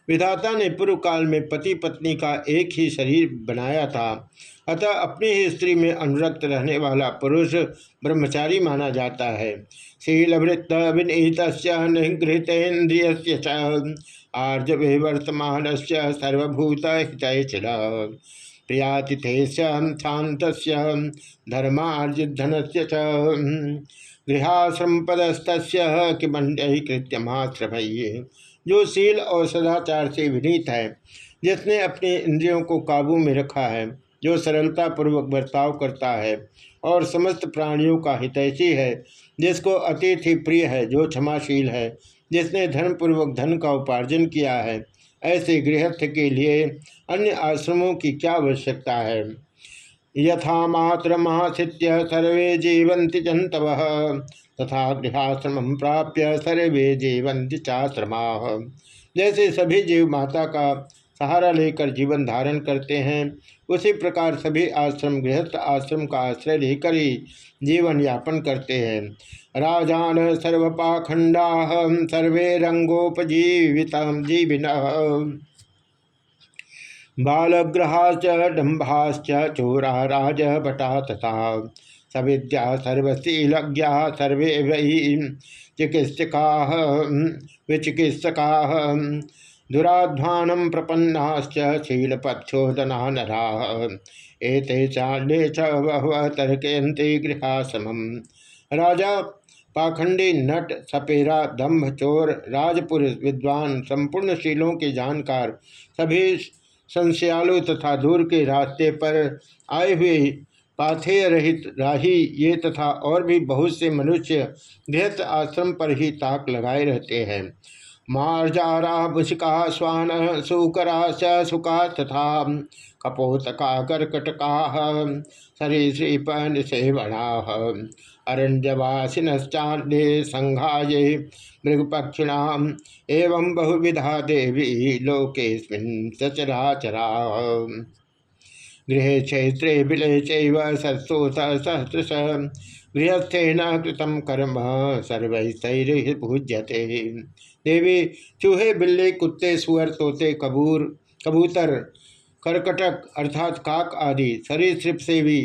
विधाता ने पूर्व काल में पति पत्नी का एक ही शरीर बनाया था। अतः अपनी ही स्त्री में अनुरक्त रहने वाला पुरुष ब्रह्मचारी माना जाता है। शीलवृत्त विनीत निगृहितेन्द्रिय आर्जवे वर्तमान से सर्वभूत हितैचिल प्रियातिथे शांत धर्मार्जिधन से गृहाश्रम पदस्त कि कृत्यमाश्रभय जो शील और सदाचार से विनीत है, जिसने अपने इंद्रियों को काबू में रखा है, जो सरलता पूर्वक बर्ताव करता है और समस्त प्राणियों का हितैषी है, जिसको अतिथि प्रिय है, जो क्षमाशील है, जिसने धर्मपूर्वक धन का उपार्जन किया है, ऐसे गृहस्थ के लिए अन्य आश्रमों की क्या आवश्यकता है? यथा मात्र महासित्य सर्वे जीवंति जंतव तथा गृहाश्रम प्राप्य सर्वे जीवंति चाश्रमा। जैसे सभी जीव माता का सहारा लेकर जीवन धारण करते हैं, उसी प्रकार सभी आश्रम गृहस्थ आश्रम का आश्रय लेकर ही जीवन यापन करते हैं। राजान सर्वपाखंडा, सर्वे रंगोपजीवित जीविन। बालग्रहाच डंभाश्च चोरा राज भटा तथा सविद्या सर्वशीलज्ञा सर्वे वही चिकित्सका विचिकित्सका दुराध्वानम प्रपन्नाश्च शीलपक्षोदना नरा एते चाण्डे च बहव तर्कयंती गृहासमम राजा पाखंडी नट, सपेरा दम्भ चोर राजपुरुष विद्वान, संपूर्ण शीलों के जानकार, सभी संशयालु तथा दूर के रास्ते पर आए हुए पाथेय रहित राही ये तथा और भी बहुत से मनुष्य गृहस्थ आश्रम पर ही ताक लगाए रहते हैं। मार्जारा बुशिका स्वान सुकरा सुका तथा कपोतका कर्कटका सरीसृप निषेवणा अरण्यवासिनश्चान्ये संघाये मृगपक्षिणाम एवं बहुविधा देवी लोकेस्मिन् सचराचरा। गृह क्षेत्रे बिले चैव सत्सोत सहस्रश गृहस्थेन कृतम कर्म सर्वैस्तैर्भुज्यते देवी चूहे, बिल्ले, कुत्ते, सुअर, तोते, कबूर, कबूतर, करकटक अर्थात काक आदि सरीसृप से भी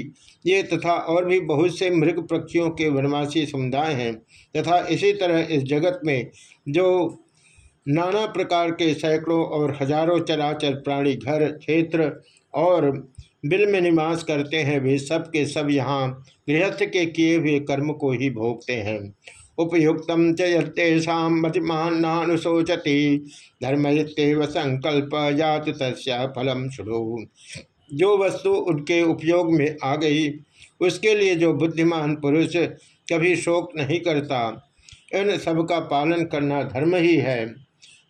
ये तथा और भी बहुत से मृग पक्षियों के वनवासी समुदाय हैं तथा इसी तरह इस जगत में जो नाना प्रकार के सैकड़ों और हज़ारों चराचर प्राणी, घर, क्षेत्र और बिल में निवास करते हैं वे सब के सब यहाँ गृहस्थ के किए हुए कर्म को ही भोगते हैं। उपयुक्त चेषा मतिमान नानुशोचती धर्म संकल्प जात तस्या फलम जो वस्तु उनके उपयोग में आ गई, उसके लिए जो बुद्धिमान पुरुष कभी शोक नहीं करता, इन सब का पालन करना धर्म ही है।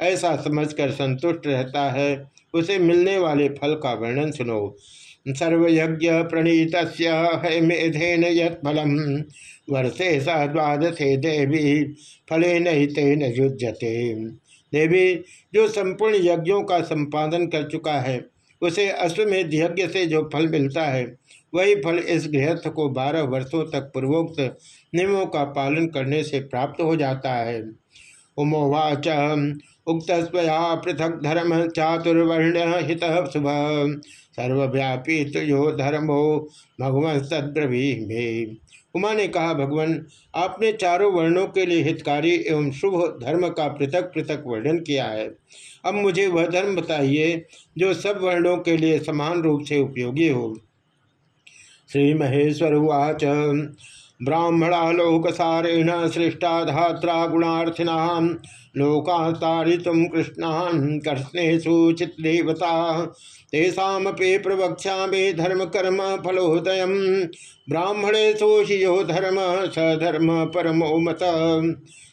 ऐसा समझकर संतुष्ट रहता है, उसे मिलने वाले फल का वर्णन सुनो। सर्वयज्ञ प्रणीत है मेधेन यलम वर्षे स द्वादशे देवी फले नहीं युजते देवी, जो संपूर्ण यज्ञों का संपादन कर चुका है, उसे अश्वमेध यज्ञ से जो फल मिलता है, वही फल इस गृहस्थ को बारह वर्षों तक पूर्वोक्त नियमों का पालन करने से प्राप्त हो जाता है। उमोवाच उक्त स्वया पृथक धर्म चातुर्वर्ण हित शुभ सर्वव्यापी तो यो हो भगवान सद्रवी में उमा ने कहा, भगवान, आपने चारों वर्णों के लिए हितकारी एवं शुभ धर्म का पृथक पृथक वर्णन किया है। अब मुझे वह धर्म बताइए जो सब वर्णों के लिए समान रूप से उपयोगी हो। श्री महेश्वर उवाच ब्राह्मणा लोकसारेण सृष्टा धात्रा गुणार्थिना लोकास्तारितुम कृष्णान कृष्णेशु चित्देवता तेषापे प्रवक्षा धर्म कर्म फलोदय ब्राह्मणे सोशियो धर्म सधर्म परमो मत।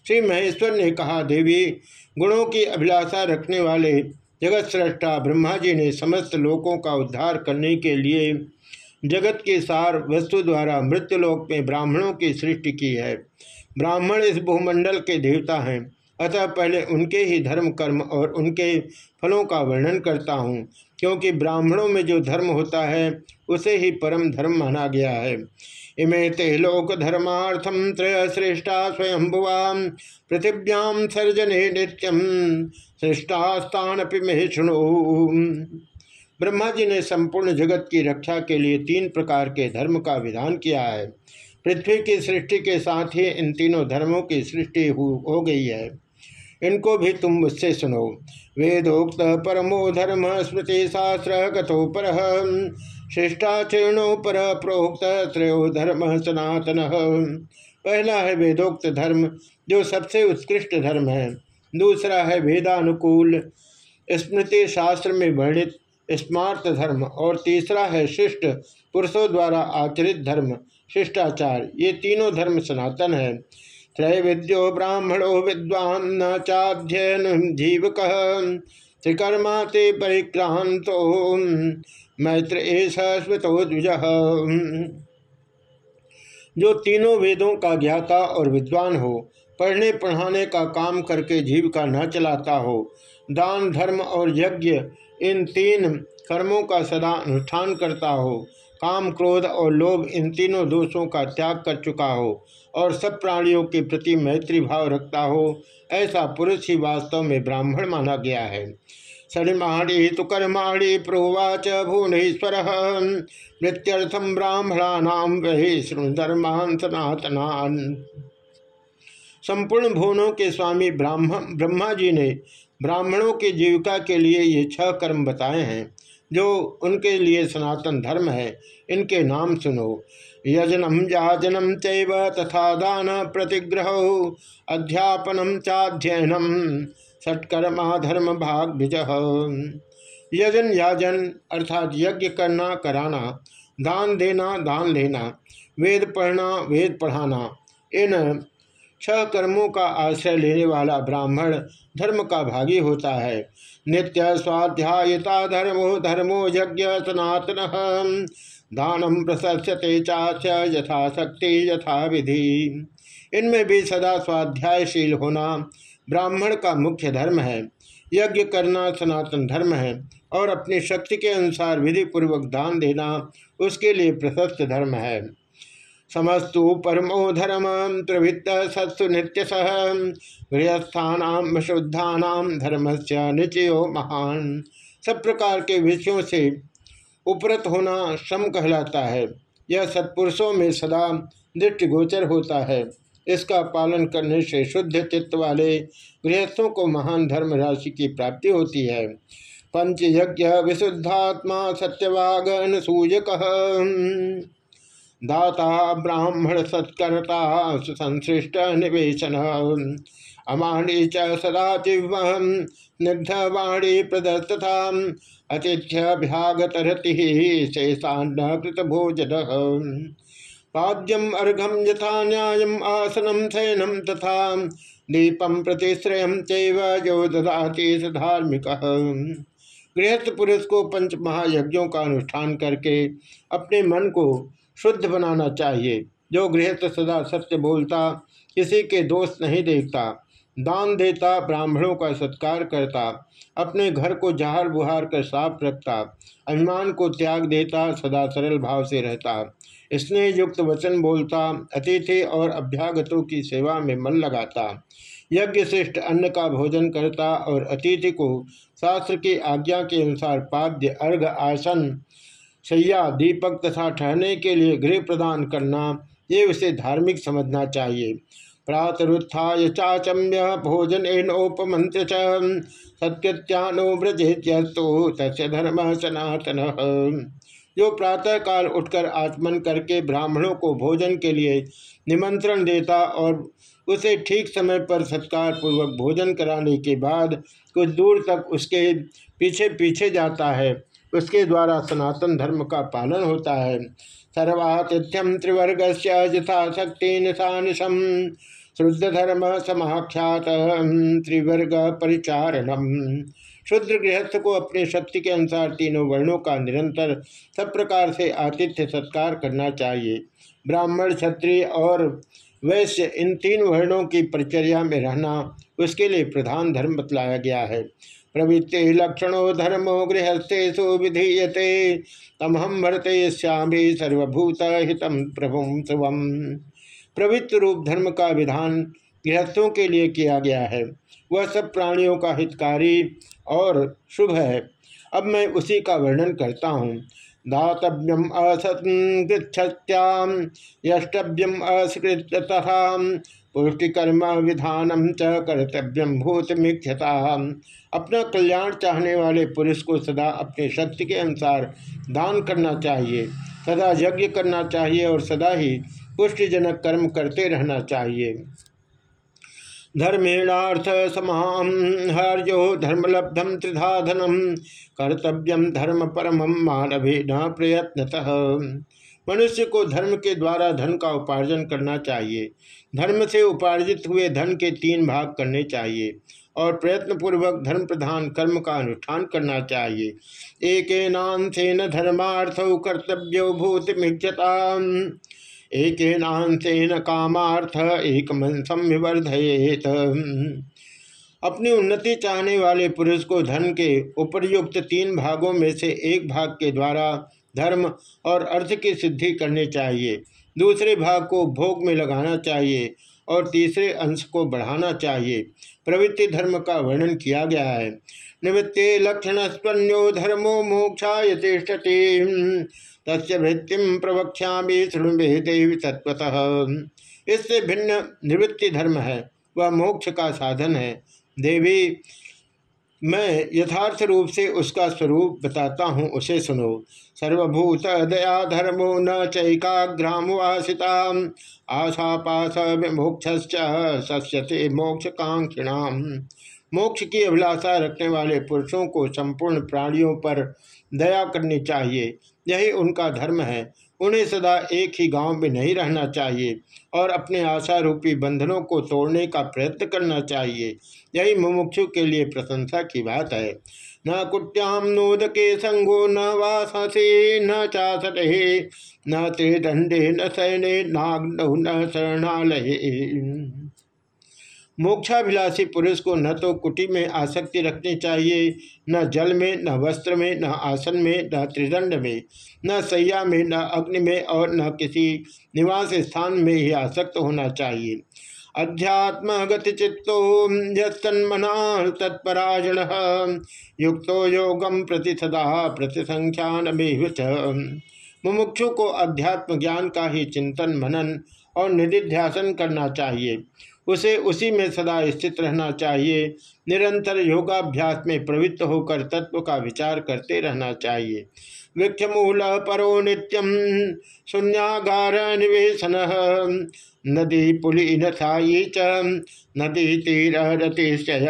श्री महेश्वर ने कहा, देवी, गुणों की अभिलाषा रखने वाले जगत श्रेष्ठा ब्रह्मा जी ने समस्त लोकों का उद्धार करने के लिए जगत के सार वस्तु द्वारा मृत्युलोक में ब्राह्मणों की सृष्टि की है। ब्राह्मण इस भूमंडल के देवता हैं। अतः पहले उनके ही धर्म, कर्म और उनके फलों का वर्णन करता हूँ। क्योंकि ब्राह्मणों में जो धर्म होता है, उसे ही परम धर्म माना गया है। इमे ते लोक धर्मार्थम त्रय श्रेष्ठा स्वयं भुवा पृथिव्याम सर्जने नित्यम श्रेष्ठास्तान शुणु। ब्रह्मा जी ने संपूर्ण जगत की रक्षा के लिए तीन प्रकार के धर्म का विधान किया है। पृथ्वी की सृष्टि के साथ ही इन तीनों धर्मों की सृष्टि हो गई है। इनको भी तुम मुझसे सुनो। वेदोक्त परमो धर्म स्मृति शास्त्र कथो पर शिष्टाचरणों पर प्रोक्त त्रयो धर्म सनातन। पहला है वेदोक्त धर्म, जो सबसे उत्कृष्ट धर्म है। दूसरा है वेदानुकूल स्मृति शास्त्र में वर्णित स्मार्त धर्म। और तीसरा है शिष्ट पुरुषों द्वारा आचरित धर्म, शिष्टाचार। ये तीनों धर्म सनातन है। त्रैविद्यो ब्राह्मणो विद्वान न चाध्ययन जीवक, त्रिकर्मा ते परिक्रांतो मैत्र स्मृतो जो तीनों वेदों का ज्ञाता और विद्वान हो, पढ़ने पढ़ाने का काम करके जीविका न चलाता हो, दान, धर्म और यज्ञ इन तीन कर्मों का सदा अनुष्ठान करता हो काम क्रोध और लोभ इन तीनों दोषों का त्याग कर चुका हो और सब प्राणियों के प्रति मैत्री भाव रखता हो, ऐसा पुरुष ही वास्तव में ब्राह्मण माना गया है। सणिमाणी तो कर्माणी प्रोवाच भुवनेश्वर। मृत्यर्थम ब्राह्मणानाम वही धर्मान सनातनान संपूर्ण भुवनों के स्वामी ब्राह्म ब्रह्मा जी ने ब्राह्मणों की जीविका के लिए ये छह कर्म बताए हैं। जो उनके लिए सनातन धर्म है, इनके नाम सुनो। यजनम जाजनम चैव तथा दान प्रतिग्रह। अध्यापनम चाध्ययनम षटकर्मा धर्म भाग भिज यजन याजन अर्थात यज्ञ करना, कराना, दान देना, दान लेना, वेद पढ़ना, वेद पढ़ाना, इन छह कर्मों का आश्रय लेने वाला ब्राह्मण धर्म का भागी होता है। नित्य स्वाध्यायता धर्मो धर्मो यज्ञ सनातन। दानम प्रशस्यते चाच यथाशक्ति यथा विधि इनमें भी सदा स्वाध्यायशील होना ब्राह्मण का मुख्य धर्म है। यज्ञ करना सनातन धर्म है और अपनी शक्ति के अनुसार विधि पूर्वक दान देना उसके लिए प्रशस्त धर्म है। समस्तु परमो धर्म प्रवृत्त सत्सु नित्य सह। गृहस्थान धर्म से निचयो महान। सब प्रकार के विषयों से उपरत होना श्रम कहलाता है। यह सत्पुरुषों में सदा दृष्टिगोचर होता है। इसका पालन करने से शुद्ध चित्त वाले गृहस्थों को महान धर्म राशि की प्राप्ति होती है। पंच यज्ञ विशुद्धात्मा सत्यवाग अनसूयक दाता, ब्राह्मण, सत्कर्ता सुसंश्रिष्ट निवेशन अमाणी च सदा स्निग्धवाणी प्रदत्तता अतिथ्यभ्यागतरति शेषान्न कृत भोजन पाद्यम अर्घम यथा न्याय आसनम शयनम तथा दीपम प्रतिश्रय चैव जो ददाति धार्मिक गृहस्थ पुरुष को पंच महायज्ञों का अनुष्ठान करके अपने मन को शुद्ध बनाना चाहिए। जो गृहस्थ सदा सत्य बोलता, किसी के दोष नहीं देखता। दान देता, ब्राह्मणों का सत्कार करता, अपने घर को जहार बुहार कर साफ़ रखता, अभिमान को त्याग देता, सदा सरल भाव से रहता। स्नेह युक्त वचन बोलता, अतिथि और अभ्यागतों की सेवा में मन लगाता। यज्ञ श्रेष्ठ अन्न का भोजन करता और अतिथि को शास्त्र की आज्ञा के अनुसार पाद्य, अर्घ, आसन, शैया, दीपक तथा ठहरने के लिए गृह प्रदान करना, ये उसे धार्मिक समझना चाहिए। प्रातरुत्थाय चाचम्य भोजन एनोपमंत्र सत्कृत्यानो व्रजेत्यस्तु तस्य धर्म सनातन। जो प्रातः काल उठकर आचमन करके ब्राह्मणों को भोजन के लिए निमंत्रण देता और उसे ठीक समय पर सत्कार पूर्वक भोजन कराने के बाद कुछ दूर तक उसके पीछे पीछे जाता है। उसके द्वारा सनातन धर्म का पालन होता है। सर्वातिथ्यम त्रिवर्ग से यथाशक्ति निशानिशम शुद्ध धर्म समाख्यात त्रिवर्ग परिचारणम। शुद्र गृहस्थ को अपने शक्ति के अनुसार तीनों वर्णों का निरंतर सब प्रकार से आतिथ्य सत्कार करना चाहिए। ब्राह्मण, क्षत्रिय और वैश्य इन तीन वर्णों की परिचर्या में रहना उसके लिए प्रधान धर्म बतलाया गया है। प्रवृत्ति लक्षणों धर्मो गृहस्थेशु विधीयते तमहम भरते श्यामी सर्वभूत हितम प्रभु शुभम प्रवृत्त रूप धर्म का विधान गृहस्थों के लिए किया गया है। वह सब प्राणियों का हितकारी और शुभ है। अब मैं उसी का वर्णन करता हूँ। दातव्यम असत्याम यष्टव्यम असकृतः पुष्टिकर्म विधानम च कर्तव्यम भूत मिख्यता अपना कल्याण चाहने वाले पुरुष को सदा अपने शक्ति के अनुसार दान करना चाहिए, सदा यज्ञ करना चाहिए और सदा ही पुष्टिजनक कर्म करते रहना चाहिए। धर्मेणार्थ समाम हर्यो धर्मलब्धम त्रिधा धनम कर्तव्यम धर्म परम मानवे न प्रयत्नतः। मनुष्य को धर्म के द्वारा धन का उपार्जन करना चाहिए, धर्म से उपार्जित हुए धन के तीन भाग करने चाहिए और प्रयत्न पूर्वक धर्म प्रधान कर्म का अनुष्ठान करना चाहिए। एक न धर्मार्थ कर्तव्यो भूत मिक्षता एक नांसेन कामार्थ एक मन संवर्धयेत अपनी उन्नति चाहने वाले पुरुष को धन के उपरयुक्त तीन भागों में से एक भाग के द्वारा धर्म और अर्थ की सिद्धि करनी चाहिए, दूसरे भाग को भोग में लगाना चाहिए और तीसरे अंश को बढ़ाना चाहिए। प्रवृत्ति धर्म का वर्णन किया गया है। निवृत्ति लक्षण स्वन्यो धर्मो मोक्षा यथेष्टि तस्य भृत्तिम प्रवक्षा शृणुभे देवी तत्वतः इससे भिन्न निवृत्ति धर्म है, वह मोक्ष का साधन है। देवी, मैं यथार्थ रूप से उसका स्वरूप बताता हूँ, उसे सुनो। सर्वभूत दया धर्मो न चैकाग्रामवासिता आशा पाश विमोक्ष सस्यते मोक्ष कांक्षिणाम मोक्ष की अभिलाषा रखने वाले पुरुषों को संपूर्ण प्राणियों पर दया करनी चाहिए। यही उनका धर्म है। उन्हें सदा एक ही गाँव में नहीं रहना चाहिए और अपने आशा रूपी बंधनों को तोड़ने का प्रयत्न करना चाहिए। यही मुमुक्षु के लिए प्रशंसा की बात है। न कुट्याम नोद के संगो न वासी न चासटे न त्रिदंडे न सैने नाग न शरणालय। मोक्षाभिलाषी पुरुष को न तो कुटी में आसक्ति रखनी चाहिए, न जल में, न वस्त्र में, न आसन में, न त्रिदंड में, न सैया में, न अग्नि में और न किसी निवास स्थान में ही आसक्त होना चाहिए। अध्यात्म गति चित्तो यन्मना तत्पराजण युक्त योगम प्रति सदा प्रतिसंख्यान मुमुक्षु को अध्यात्म ज्ञान का ही चिंतन मनन और निधिध्यासन करना चाहिए। उसे उसी में सदा स्थित रहना चाहिए। निरंतर योगाभ्यास में प्रवृत्त होकर तत्व का विचार करते रहना चाहिए। वृक्ष मूल परो नित्यम शून्यागार निवेशन नदी पुली नथाई च, नदी तीर रतिशय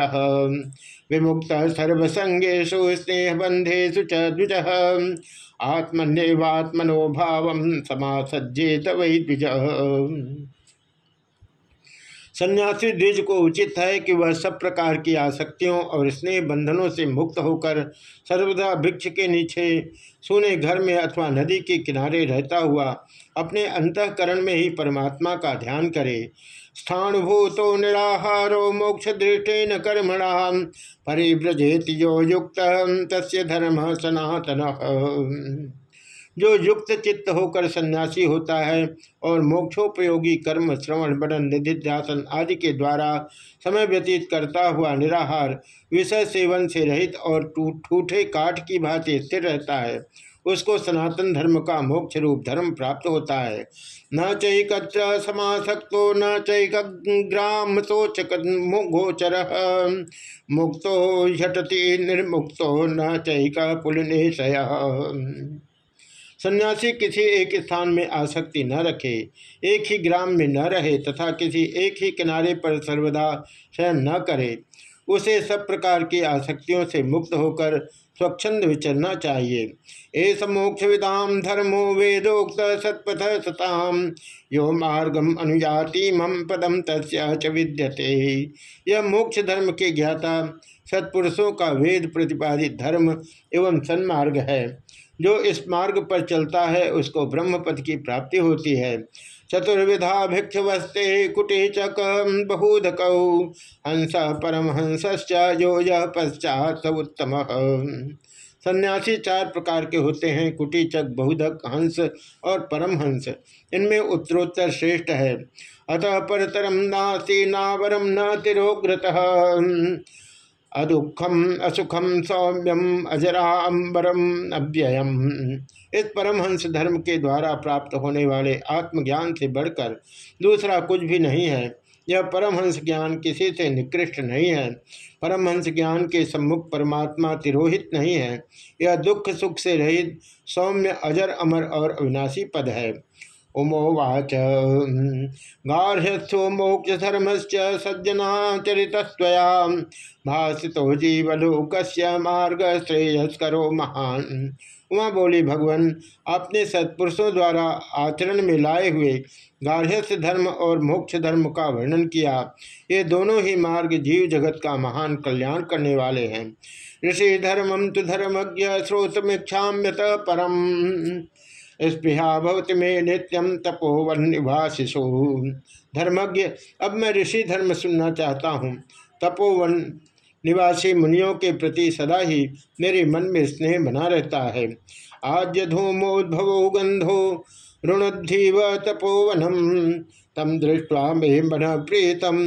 विमुक्त सर्वसंगेशु स्नेह बंधेशु द्विज। आत्मन्यवात्मनो भाव समासज्जेत वही द्विज। सन्यासी द्विज को उचित है कि वह सब प्रकार की आसक्तियों और स्नेह बंधनों से मुक्त होकर सर्वदा वृक्ष के नीचे सोने घर में अथवा नदी के किनारे रहता हुआ अपने अंतकरण में ही परमात्मा का ध्यान करे। स्थानुभूतो निराहारो मोक्ष दृष्टेन कर्मणा परिव्रजेत यो युक्त तस्य धर्म सनातन। जो युक्त चित्त होकर सन्यासी होता है और मोक्षोपयोगी कर्म, श्रवण बड़न निधिध्यासन आदि के द्वारा समय व्यतीत करता हुआ निराहार, विषय सेवन से रहित और ठूठे काठ की भांति स्थिर रहता है। उसको सनातन धर्म का मोक्ष रूप धर्म प्राप्त होता है। न चैक समासक्तो, न चैक ग्राम सोच गोचर मुक्तो झटती निर्मुक्तो, न चैक पुलिनेशय सन्यासी किसी एक स्थान में आसक्ति न रखे, एक ही ग्राम में न रहे तथा किसी एक ही किनारे पर सर्वदा शयन न करे, उसे सब प्रकार की आसक्तियों से मुक्त होकर स्वच्छंद विचरना चाहिए। एस मोक्ष विदाम धर्मो वेदोक्त सत्पथ सताम, यो मार्गम अनुजाति मम पदम तस्य विद्यते। यह मोक्ष धर्म के ज्ञाता सत्पुरुषों का वेद प्रतिपादित धर्म एवं सन्मार्ग है। जो इस मार्ग पर चलता है, उसको ब्रह्मपद की प्राप्ति होती है। चतुर्विधा भिक्षवस्ते कुटे चक बहुधक, हंस परमहंस जो यह पश्चात उत्तम सन्यासी चार प्रकार के होते हैं कुटीचक बहुधक, हंस और परमहंस इनमें उत्तरोत्तर श्रेष्ठ है। अतः परतरम नासी नावरम न तिरोग्रत अदुखम असुखम सौम्यम अजराम्बरम अव्ययम। इस परमहंस धर्म के द्वारा प्राप्त होने वाले आत्मज्ञान से बढ़कर दूसरा कुछ भी नहीं है। यह परमहंस ज्ञान किसी से निकृष्ट नहीं है। परमहंस ज्ञान के सम्मुख परमात्मा तिरोहित नहीं है। यह दुख सुख से रहित सौम्य अजर अमर और अविनाशी पद है। उमोवाच गार्हस्थो मोक्ष धर्मश्च सज्जनाचरितया भाषितो जीवलोक मार्ग श्रेयस्करो महान। उमा बोली, भगवान अपने सत्पुरुषों द्वारा आचरण में लाए हुए गार्हस्थ धर्म और मोक्ष धर्म का वर्णन किया। ये दोनों ही मार्ग जीव जगत का महान कल्याण करने वाले हैं। ऋषि धर्मम तो धर्मज्ञ श्रोतमीक्षाम्यत परम। स्पृहा में नित्यम तपोवन निवासिशो धर्मज्ञ, अब मैं ऋषि धर्म सुनना चाहता हूँ। तपोवन निवासी मुनियों के प्रति सदा ही मेरे मन में स्नेह बना रहता है। आद्य धूमोद्भवो गंधो ऋणुद्धीव तपोवनम तम दृष्टवा मे मन प्रीतम,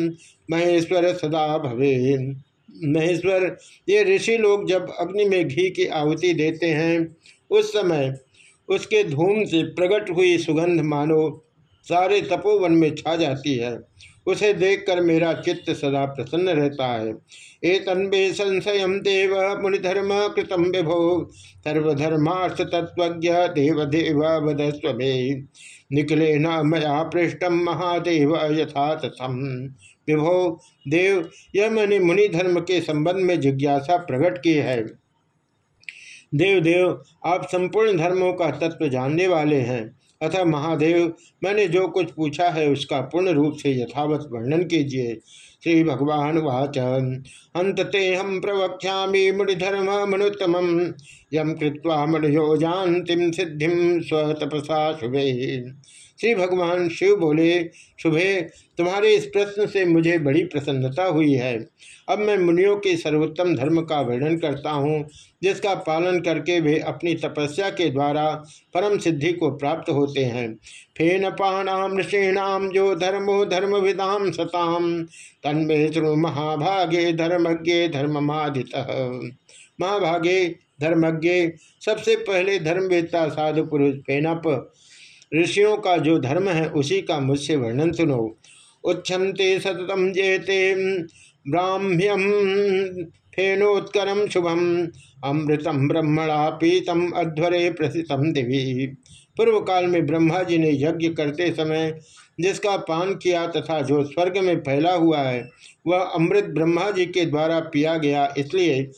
महेश्वर सदा भवे महेश्वर, ये ऋषि लोग जब अग्नि में घी की आहुति देते हैं, उस समय उसके धूम से प्रकट हुई सुगंध मानो, सारे तपोवन में छा जाती है। उसे देखकर मेरा चित्त सदा प्रसन्न रहता है। एक तन्वे संशय देव मुनिधर्म कृतम विभो। सर्वधर्मार्थ तत्व देव देव वधस्व निकले न मया पृष्ठम महादेव यथा तथम विभो, देव, यह मैंने मुनि धर्म के संबंध में जिज्ञासा प्रकट की है। देव देव आप संपूर्ण धर्मों का तत्व जानने वाले हैं। अतः महादेव, मैंने जो कुछ पूछा है उसका पूर्ण रूप से यथावत वर्णन कीजिए। श्री भगवान वाच अंत हम प्रवक्षा मुनिधर्म मनुतम यम कृत्वा मनुयो जानतिम सिद्धि स्वतपसा शुभे श्री भगवान शिव बोले शुभे तुम्हारे इस प्रश्न से मुझे बड़ी प्रसन्नता हुई है। अब मैं मुनियों के सर्वोत्तम धर्म का वर्णन करता हूँ, जिसका पालन करके वे अपनी तपस्या के द्वारा परम सिद्धि को प्राप्त होते हैं। फेन पाणाम ऋषीणाम जो धर्मो धर्म विदाम सताम, तन्मे श्रु महाभागे धर्मज्ञ धर्ममादित। महाभागे धर्मज्ञ, सबसे पहले धर्मवेत्ता साधु पुरुष फेनप ऋषियों का जो धर्म है, उसी का मुझसे वर्णन सुनो। उच्छन्ते सततम जेते ब्राह्म्यम फेनोत्करम शुभम अमृतम ब्रह्मणा पीतम अध्वरे प्रसितम देवी। पूर्व काल में ब्रह्मा जी ने यज्ञ करते समय जिसका पान किया तथा जो स्वर्ग में फैला हुआ है, वह अमृत ब्रह्मा जी के द्वारा पिया गया, इसलिए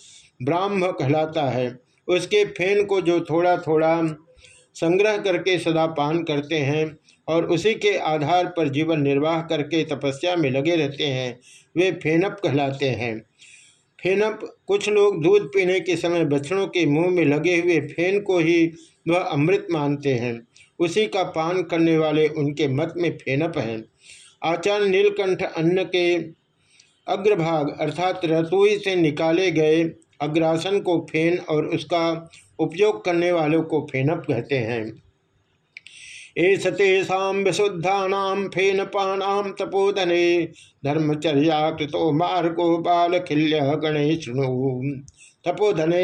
ब्राह्म कहलाता है। उसके फेन को जो थोड़ा थोड़ा संग्रह करके सदा पान करते हैं और उसी के आधार पर जीवन निर्वाह करके तपस्या में लगे रहते हैं, वे फेनप कहलाते हैं। फेनप कुछ लोग दूध पीने के समय बछड़ों के मुँह में लगे हुए फेन को ही वह अमृत मानते हैं। उसी का पान करने वाले उनके मत में फेनप हैं। आचार्य नीलकंठ अन्न के अग्रभाग अर्थात रतुई से निकाले गए अग्रासन को फेन और उसका उपयोग करने वालों को फेनप कहते हैं। एस तेषा विशुद्धा फेन पानाम तपोधने, धर्मचर्या कृतो मार्गो बाल खिल्य गणेश तपोधने,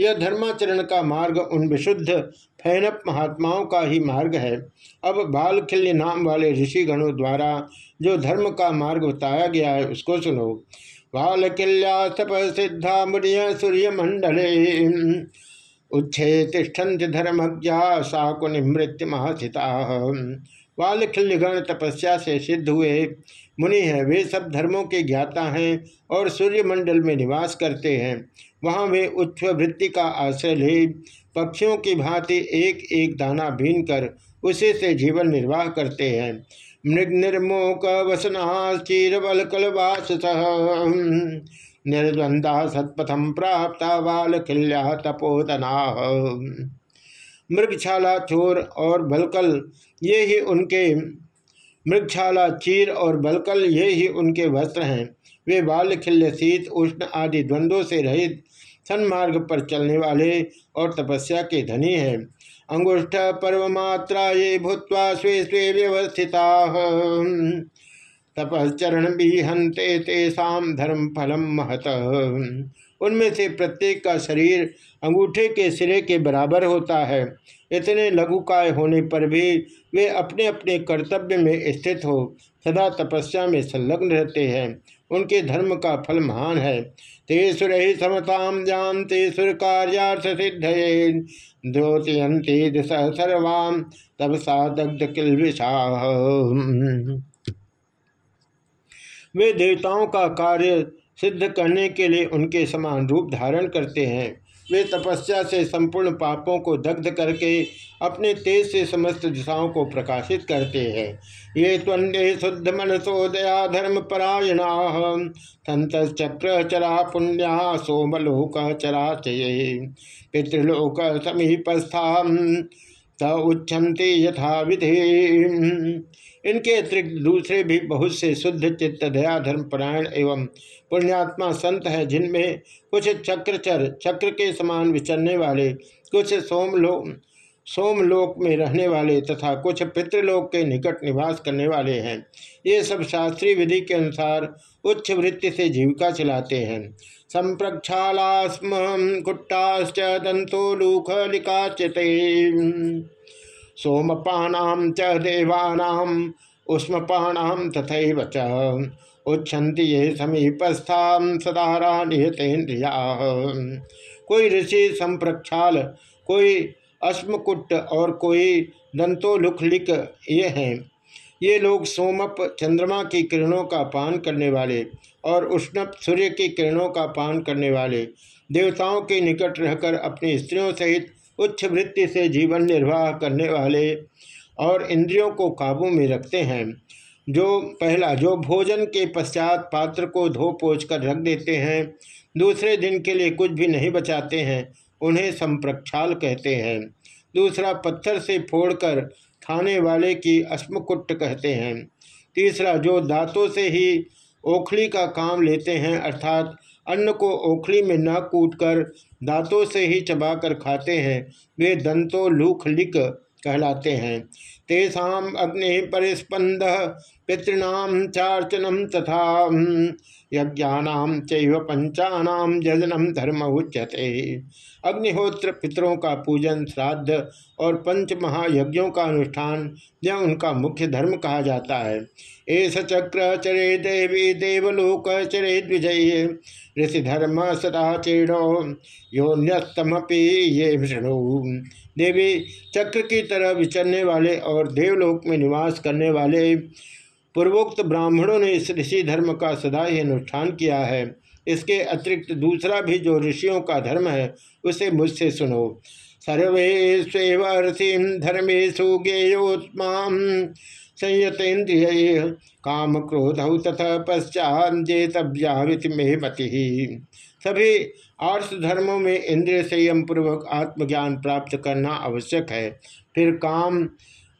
यह धर्माचरण का मार्ग उन विशुद्ध फैनप महात्माओं का ही मार्ग है। अब बालखिल्य नाम वाले ऋषि गणों द्वारा जो धर्म का मार्ग बताया गया है, उसको सुनो। बालकिल्या तप सिद्धा मुनिय सूर्य मंडले उच्छे तिष्ठन्ति धर्मज्ञा साकुनि मृत्यु महसिता वालखिल्यगण तपस्या से सिद्ध हुए। मुनि हैं, वे सब धर्मों के ज्ञाता हैं और सूर्यमंडल में निवास करते हैं। वहाँ वे उच्च वृत्ति का आश्रय ले। पक्षियों की भांति एक एक दाना भीन कर उसी से जीवन निर्वाह करते हैं। मृग निर्मोक वसना चीरबल कलवास निर्द्वंदा सत्पथम प्राप्त बाल खिल्या तपोधना। मृगछाला चोर और बलकल, ये ही उनके मृगछाला चीर और बलकल, ये ही उनके वस्त्र हैं। वे बाल खिल्य शीत उष्ण आदि द्वंद्वों से रहित सन्मार्ग पर चलने वाले और तपस्या के धनी हैं। अंगुष्ठ पर्वमात्रा ये भूतवा स्वे स्वे व्यवस्थिता। तपश्चरण भी हंते तेषा धर्म फलम महत। उनमें से प्रत्येक का शरीर अंगूठे के सिरे के बराबर होता है। इतने लघुकाय होने पर भी वे अपने अपने कर्तव्य में स्थित हो, सदा तपस्या में संलग्न रहते हैं। उनके धर्म का फल महान है। ते सुर ही समताम जानते सुर कार्यार्थ सिद्ध द्योतियंती दिशा सर्वाम तब सा दग्ध किल वे देवताओं का कार्य सिद्ध करने के लिए उनके समान रूप धारण करते हैं। वे तपस्या से संपूर्ण पापों को दग्ध करके अपने तेज से समस्त दिशाओं को प्रकाशित करते हैं। ये त्वंडे शुद्ध मनसो दया धर्म परायणा संत चक्र चरा पुण्या सोमलोक चरा चये। पितृलोक समीपस्था त उच्छन्ति यथा विधि इनके अतिरिक्त दूसरे भी बहुत से शुद्ध चित्त, दया, धर्म, परायण एवं पुण्यात्मा संत हैं, जिनमें कुछ चक्रचर चक्र के समान विचरने वाले, कुछ सोमलोक सोमलोक में रहने वाले तथा कुछ पितृलोक के निकट निवास करने वाले हैं। ये सब शास्त्रीय विधि के अनुसार उच्च वृत्ति से जीविका चलाते हैं। संप्रक्षालास्म कुट्टाश्च लिकाचते सोमपाणाम च देवानाम उष्मपाणाम तथा च। उच्छन्ति ये समीपस्था सदारा निहतेन्द्रिया कोई ऋषि संप्रक्षाल, कोई अश्मकुट और कोई दंतोलुखलिक ये हैं। ये लोग सोमप चंद्रमा की किरणों का पान करने वाले और उष्णप सूर्य की किरणों का पान करने वाले। देवताओं के निकट रहकर अपनी स्त्रियों सहित उच्च वृत्ति से जीवन निर्वाह करने वाले और इंद्रियों को काबू में रखते हैं, जो पहला, जो भोजन के पश्चात पात्र को धो पोछ कर रख देते हैं, दूसरे दिन के लिए कुछ भी नहीं बचाते हैं, उन्हें संप्रक्षाल कहते हैं। दूसरा, पत्थर से फोड़कर खाने वाले की अस्मकुट कहते हैं। तीसरा, जो दांतों से ही ओखली का काम लेते हैं, अर्थात अन्न को ओखली में न कूटकर दांतों से ही चबाकर खाते हैं। वे दंतो लूख लिख कहलाते हैं। तेषा अग्नि परिस्पंद पितृणाम चार्चनम तथा यज्ञानाम चैव पंचानाम जजनम धर्म उच्यते। अग्निहोत्र पितरों का पूजन, श्राद्ध और पंच महायज्ञों का अनुष्ठान, यह उनका मुख्य धर्म कहा जाता है। एस चक्र चरे देवी देवलोक चरे द्विजय, ऋषि धर्म सदा चेड़ो, योन्यस्तमपि ये विष्णु देवी चक्र की तरह विचरने वाले और देवलोक में निवास करने वाले पूर्वोक्त ब्राह्मणों ने इस ऋषि धर्म का सदा ही अनुष्ठान किया है। इसके अतिरिक्त दूसरा भी जो ऋषियों का धर्म है, उसे मुझसे सुनो। सर्वेश्वरसिम धर्मेशु गेयोत्मा संयतेन्द्रिय काम क्रोध तथा पश्चात जेतव्यावित मेहमति सभी आर्ष धर्मों में इंद्रिय संयम पूर्वक आत्मज्ञान प्राप्त करना आवश्यक है। फिर काम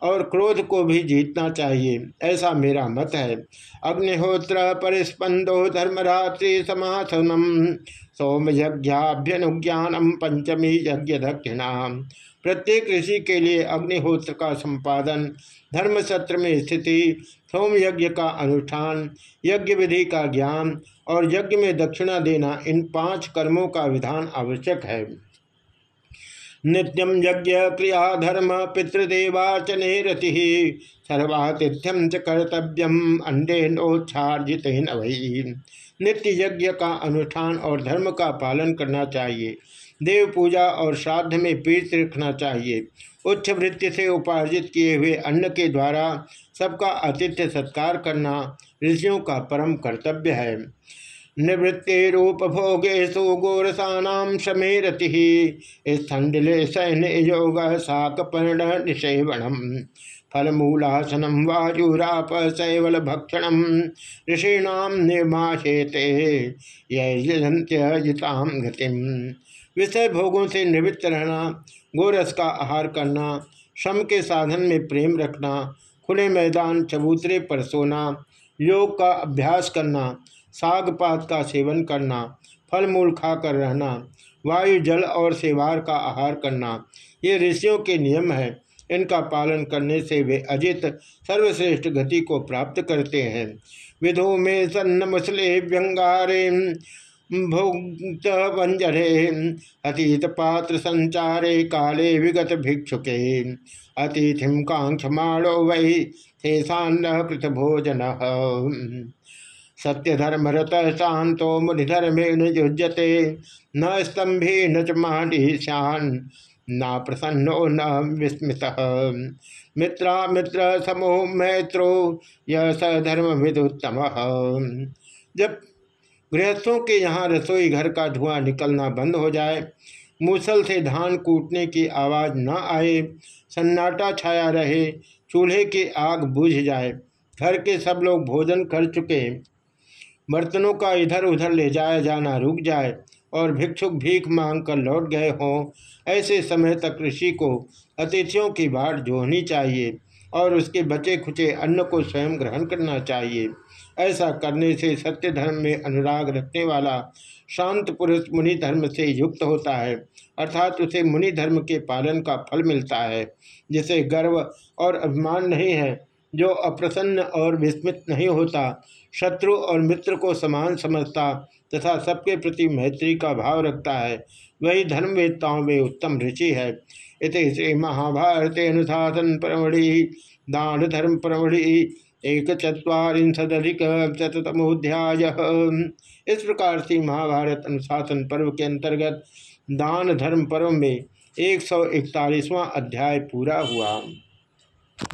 और क्रोध को भी जीतना चाहिए। ऐसा मेरा मत है। अग्निहोत्र परिस्पंदो धर्मरात्रि समाथनम सोम यज्ञाभ्यनुज्ञानम पंचमी यज्ञ दक्षिणा प्रत्येक ऋषि के लिए अग्निहोत्र का संपादन धर्म सत्र में स्थिति सोम यज्ञ का अनुष्ठान, यज्ञ विधि का ज्ञान और यज्ञ में दक्षिणा देना इन पाँच कर्मों का विधान आवश्यक है। नित्यम यज्ञ क्रिया धर्म पितृदेवाचने रति सर्वातिथ्यम च कर्तव्यम अंडे नोच्छार्जित वही नित्य यज्ञ का अनुष्ठान और धर्म का पालन करना चाहिए। देव पूजा और श्राद्ध में पीत रखना चाहिए। उच्च वृत्ति से उपार्जित किए हुए अन्न के द्वारा सबका आतिथ्य सत्कार करना ऋषियों का परम कर्तव्य है। निवृत्तिरूपभोगेशु गोरसानाम शमेरति स्थंडिले सैन्य योग शाकपर्ण निषेवणम। फलमूलासनम वायुराप शैवल भक्षण ऋषीणाम निर्माशेते यजंत्यजिताम गतिम। विषय भोगों से निवृत्त रहना, गोरस का आहार करना श्रम के साधन में प्रेम रखना, खुले मैदान, चबूतरे पर सोना, योग का अभ्यास करना साग पात का सेवन करना फल मूल खाकर रहना, वायु, जल और सेवार का आहार करना, ये ऋषियों के नियम है। इनका पालन करने से वे अजित सर्वश्रेष्ठ गति को प्राप्त करते हैं। विधो में सन्न मुसले व्यंगारे भुक्त वंजरे अतीत पात्र संचारे काले विगत भिक्षुके अतिथिम कांक्षमाणो वही शेषान्न कृत भोजन सत्यधर्मरत शांतो मुनिधर्मेण युज्यते न स्तंभी न च महानिशान न प्रसन्नो न विस्मित। मित्रा मित्र समूह मैत्रो यह सधर्म विदुत्तम जब गृहस्थों के यहाँ रसोई घर का धुआँ निकलना बंद हो जाए, मूसल से धान कूटने की आवाज़ न आए, सन्नाटा छाया रहे, चूल्हे की आग बुझ जाए, घर के सब लोग भोजन कर चुके बर्तनों का इधर उधर ले जाया जाना रुक जाए, और भिक्षुक भीख मांग कर लौट गए हों। ऐसे समय तक ऋषि को अतिथियों की बाट जोहनी चाहिए, और उसके बचे खुचे अन्न को स्वयं ग्रहण करना चाहिए। ऐसा करने से सत्य धर्म में अनुराग रखने वाला शांत पुरुष मुनि धर्म से युक्त होता है, अर्थात उसे मुनि धर्म के पालन का फल मिलता है, जिसे गर्व और अभिमान नहीं है, जो अप्रसन्न और विस्मित नहीं होता शत्रु और मित्र को समान समझता तथा सबके प्रति मैत्री का भाव रखता है। वही धर्मवेदताओं में उत्तम ऋषि है। इत श्री महाभारत अनुशासन परमढ़ि, दान धर्म परमढ़ि एक चुरीशदिक शतमोध्याय इस प्रकार से महाभारत अनुशासन पर्व के अंतर्गत दान धर्म पर्व में एक सौ इकतालीसवां अध्याय पूरा हुआ।